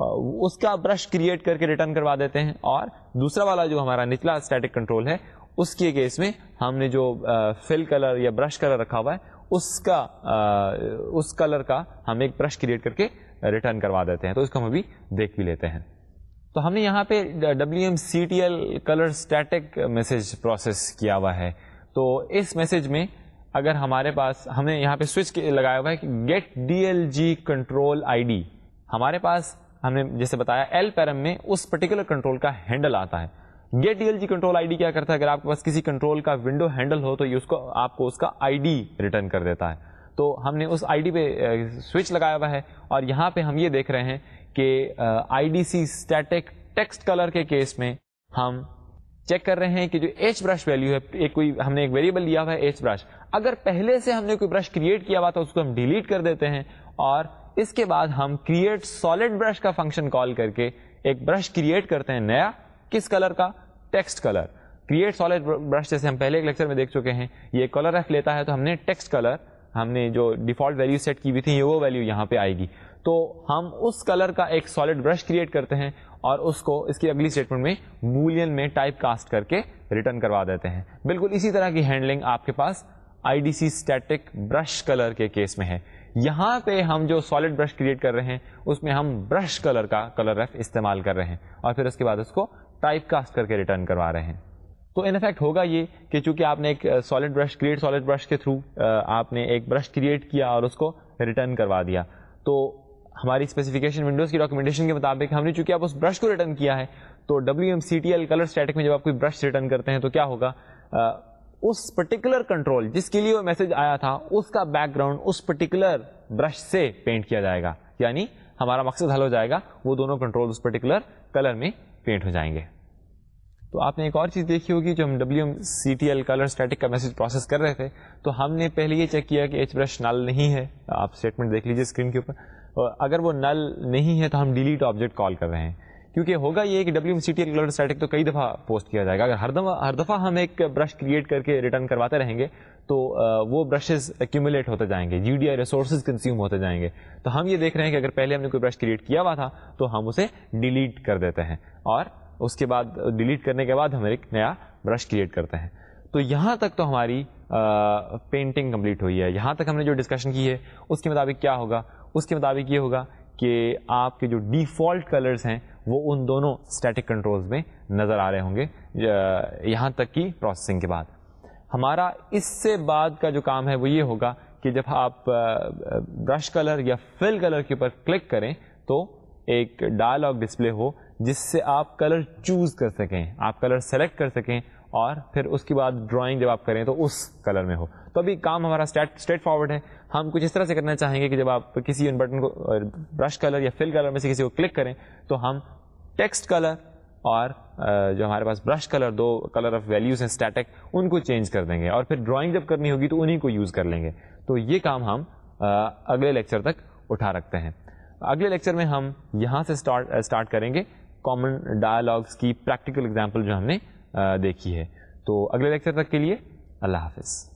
اس کا برش کریٹ کر کے ریٹرن کروا دیتے ہیں اور دوسرا والا جو ہمارا نچلا اسٹیٹک کنٹرول ہے، اس کے کیس میں ہم نے جو فل کلر یا برش کلر رکھا ہوا ہے، اس کا اس کلر کا ہم ایک برش کریٹ کر کے ریٹرن کروا دیتے ہیں۔ تو اس کو ہم ابھی دیکھ بھی لیتے ہیں۔ تو ہم نے یہاں پہ W M C T L colour static message process کیا ہوا ہے۔ تو اس میسج میں اگر ہمارے پاس ہم نے یہاں پہ سوئچ لگایا ہوا ہے کہ get D L G control I D ہمارے پاس ہم نے جیسے بتایا ایل پیرم میں اس پرٹیکولر کنٹرول کا ہینڈل آتا ہے۔ Get D L G control I D کیا کرتا ہے؟ اگر آپ کے پاس کسی کنٹرول کا ونڈو ہینڈل ہو تو یہ اس کو آپ کو اس کا آئی ڈی ریٹرن کر دیتا ہے۔ تو ہم نے اس آئی ڈی پہ سوئچ لگایا ہوا ہے اور یہاں پہ ہم یہ دیکھ رہے ہیں کہ I D C static text colour کے کیس میں ہم چیک کر رہے ہیں کہ جو ایچ برش ویلو ہے، ایک کوئی ہم نے ایک ویریبل لیا ہوا ہے ایچ برش اگر پہلے سے ہم نے کوئی برش کریٹ کیا ہوا تھا اس کو ہم ڈیلیٹ کر دیتے ہیں اور اس کے بعد ہم کریٹ سالڈ برش کا فنکشن کال کر کے ایک برش کریٹ کرتے ہیں نیا. کس کلر کا? Text colour create solid brush جیسے ہم پہلے ایک لیکچر میں دیکھ چکے ہیں، یہ کلر ایف لیتا ہے تو ہم نے ٹیکسٹ کلر ہم نے جو ڈیفالٹ ویلو سیٹ کی ہوئی تھی وہ ویلو یہاں پہ آئے گی. تو ہم اس کلر کا ایک سالڈ برش کریٹ کرتے ہیں اور اس کو اس کی اگلی اسٹیٹمنٹ میں مولین میں ٹائپ کاسٹ کر کے ریٹرن کروا دیتے ہیں. بالکل اسی طرح کی ہینڈلنگ آپ کے پاس I D C static brush colour کے کیس میں ہے. یہاں پہ ہم جو سالڈ برش کریٹ کر رہے ہیں، اس میں ہم برش کلر کا کلر ریف استعمال کر رہے ہیں۔ اور پھر اس کے بعد اس کو ٹائپ کاسٹ کر کے ریٹرن کروا رہے ہیں۔ تو ان افیکٹ ہوگا یہ کہ چونکہ آپ نے ایک solid brush create solid brush کے تھرو آپ نے ایک برش کریٹ کیا اور اس کو ریٹرن کروا دیا۔ تو ہماری اسپیسیفکیشن ونڈوز کی ڈاکومنٹیشن کے مطابق ہم نے چونکہ آپ اس برش کو ریٹرن کیا ہے، تو W M C T L colour static میں جب آپ کوئی برش ریٹرن کرتے ہیں تو کیا ہوگا؟ اس پرٹیکولر کنٹرول جس کے لیے وہ میسج آیا تھا، اس کا بیک گراؤنڈ اس پرٹیکولر برش سے پینٹ کیا جائے گا۔ یعنی ہمارا مقصد حل ہو جائے گا، وہ دونوں کنٹرول اس پرٹیکولر کلر میں پینٹ ہو جائیں گے۔ تو آپ نے ایک اور چیز دیکھی ہوگی جو ہم W M C T L colour static کا میسج پروسیس کر رہے تھے۔ تو ہم نے پہلے یہ چیک کیا کہ ایچ برش نل نہیں ہے۔ آپ اسٹیٹمنٹ دیکھ لیجیے اسکرین کے اوپر۔ اگر وہ نل نہیں ہے تو ہم ڈیلیٹ آبجیکٹ کال کر رہے ہیں۔ کیونکہ ہوگا یہ کہ W C T colour static تو کئی دفعہ پوسٹ کیا جائے گا۔ اگر ہر دفعہ ہر دفعہ ہم ایک برش کریٹ کر کے ریٹرن کرواتے رہیں گے، تو وہ برشز ایکومولیٹ ہوتے جائیں گے G D I resources consume ہوتے جائیں گے۔ تو ہم یہ دیکھ رہے ہیں کہ اگر پہلے ہم نے کوئی برش کریٹ کیا ہوا تھا، تو ہم اسے ڈیلیٹ کر دیتے ہیں۔ اور اس کے بعد ڈیلیٹ کرنے کے بعد ہم ایک نیا برش کریٹ کرتے ہیں۔ تو یہاں تک تو ہماری پینٹنگ کمپلیٹ ہوئی ہے۔ یہاں تک ہم نے جو ڈسکشن کی ہے، اس کے مطابق کیا ہوگا؟ اس کے مطابق یہ ہوگا کہ آپ کے جو ڈیفالٹ کلرز ہیں وہ ان دونوں اسٹیٹک کنٹرولز میں نظر آ رہے ہوں گے یہاں تک کی پروسیسنگ کے بعد۔ ہمارا اس سے بعد کا جو کام ہے وہ یہ ہوگا کہ جب آپ برش کلر یا فل کلر کے اوپر کلک کریں تو ایک ڈائلاگ ڈسپلے ہو جس سے آپ کلر چوز کر سکیں، آپ کلر سلیکٹ کر سکیں اور پھر اس کے بعد ڈرائنگ جب آپ کریں تو اس کلر میں ہو۔ تو ابھی کام ہمارا اسٹریٹ فارورڈ ہے۔ ہم کچھ اس طرح سے کرنا چاہیں گے کہ جب آپ کسی ان بٹن کو برش کلر یا فل کلر میں سے کسی کو کلک کریں تو ہم ٹیکسٹ کلر اور جو ہمارے پاس برش کلر دو کلر آف ویلیوز ہیں اسٹیٹک ان کو چینج کر دیں گے۔ اور پھر ڈرائنگ جب کرنی ہوگی تو انہیں کو یوز کر لیں گے۔ تو یہ کام ہم اگلے لیکچر تک اٹھا رکھتے ہیں۔ اگلے لیکچر میں ہم یہاں سے اسٹارٹ کریں گے۔ کامن ڈائلاگس کی پریکٹیکل اگزامپل جو ہم نے دیکھی ہے۔ تو اگلے لیکچر تک کے لیے اللہ حافظ۔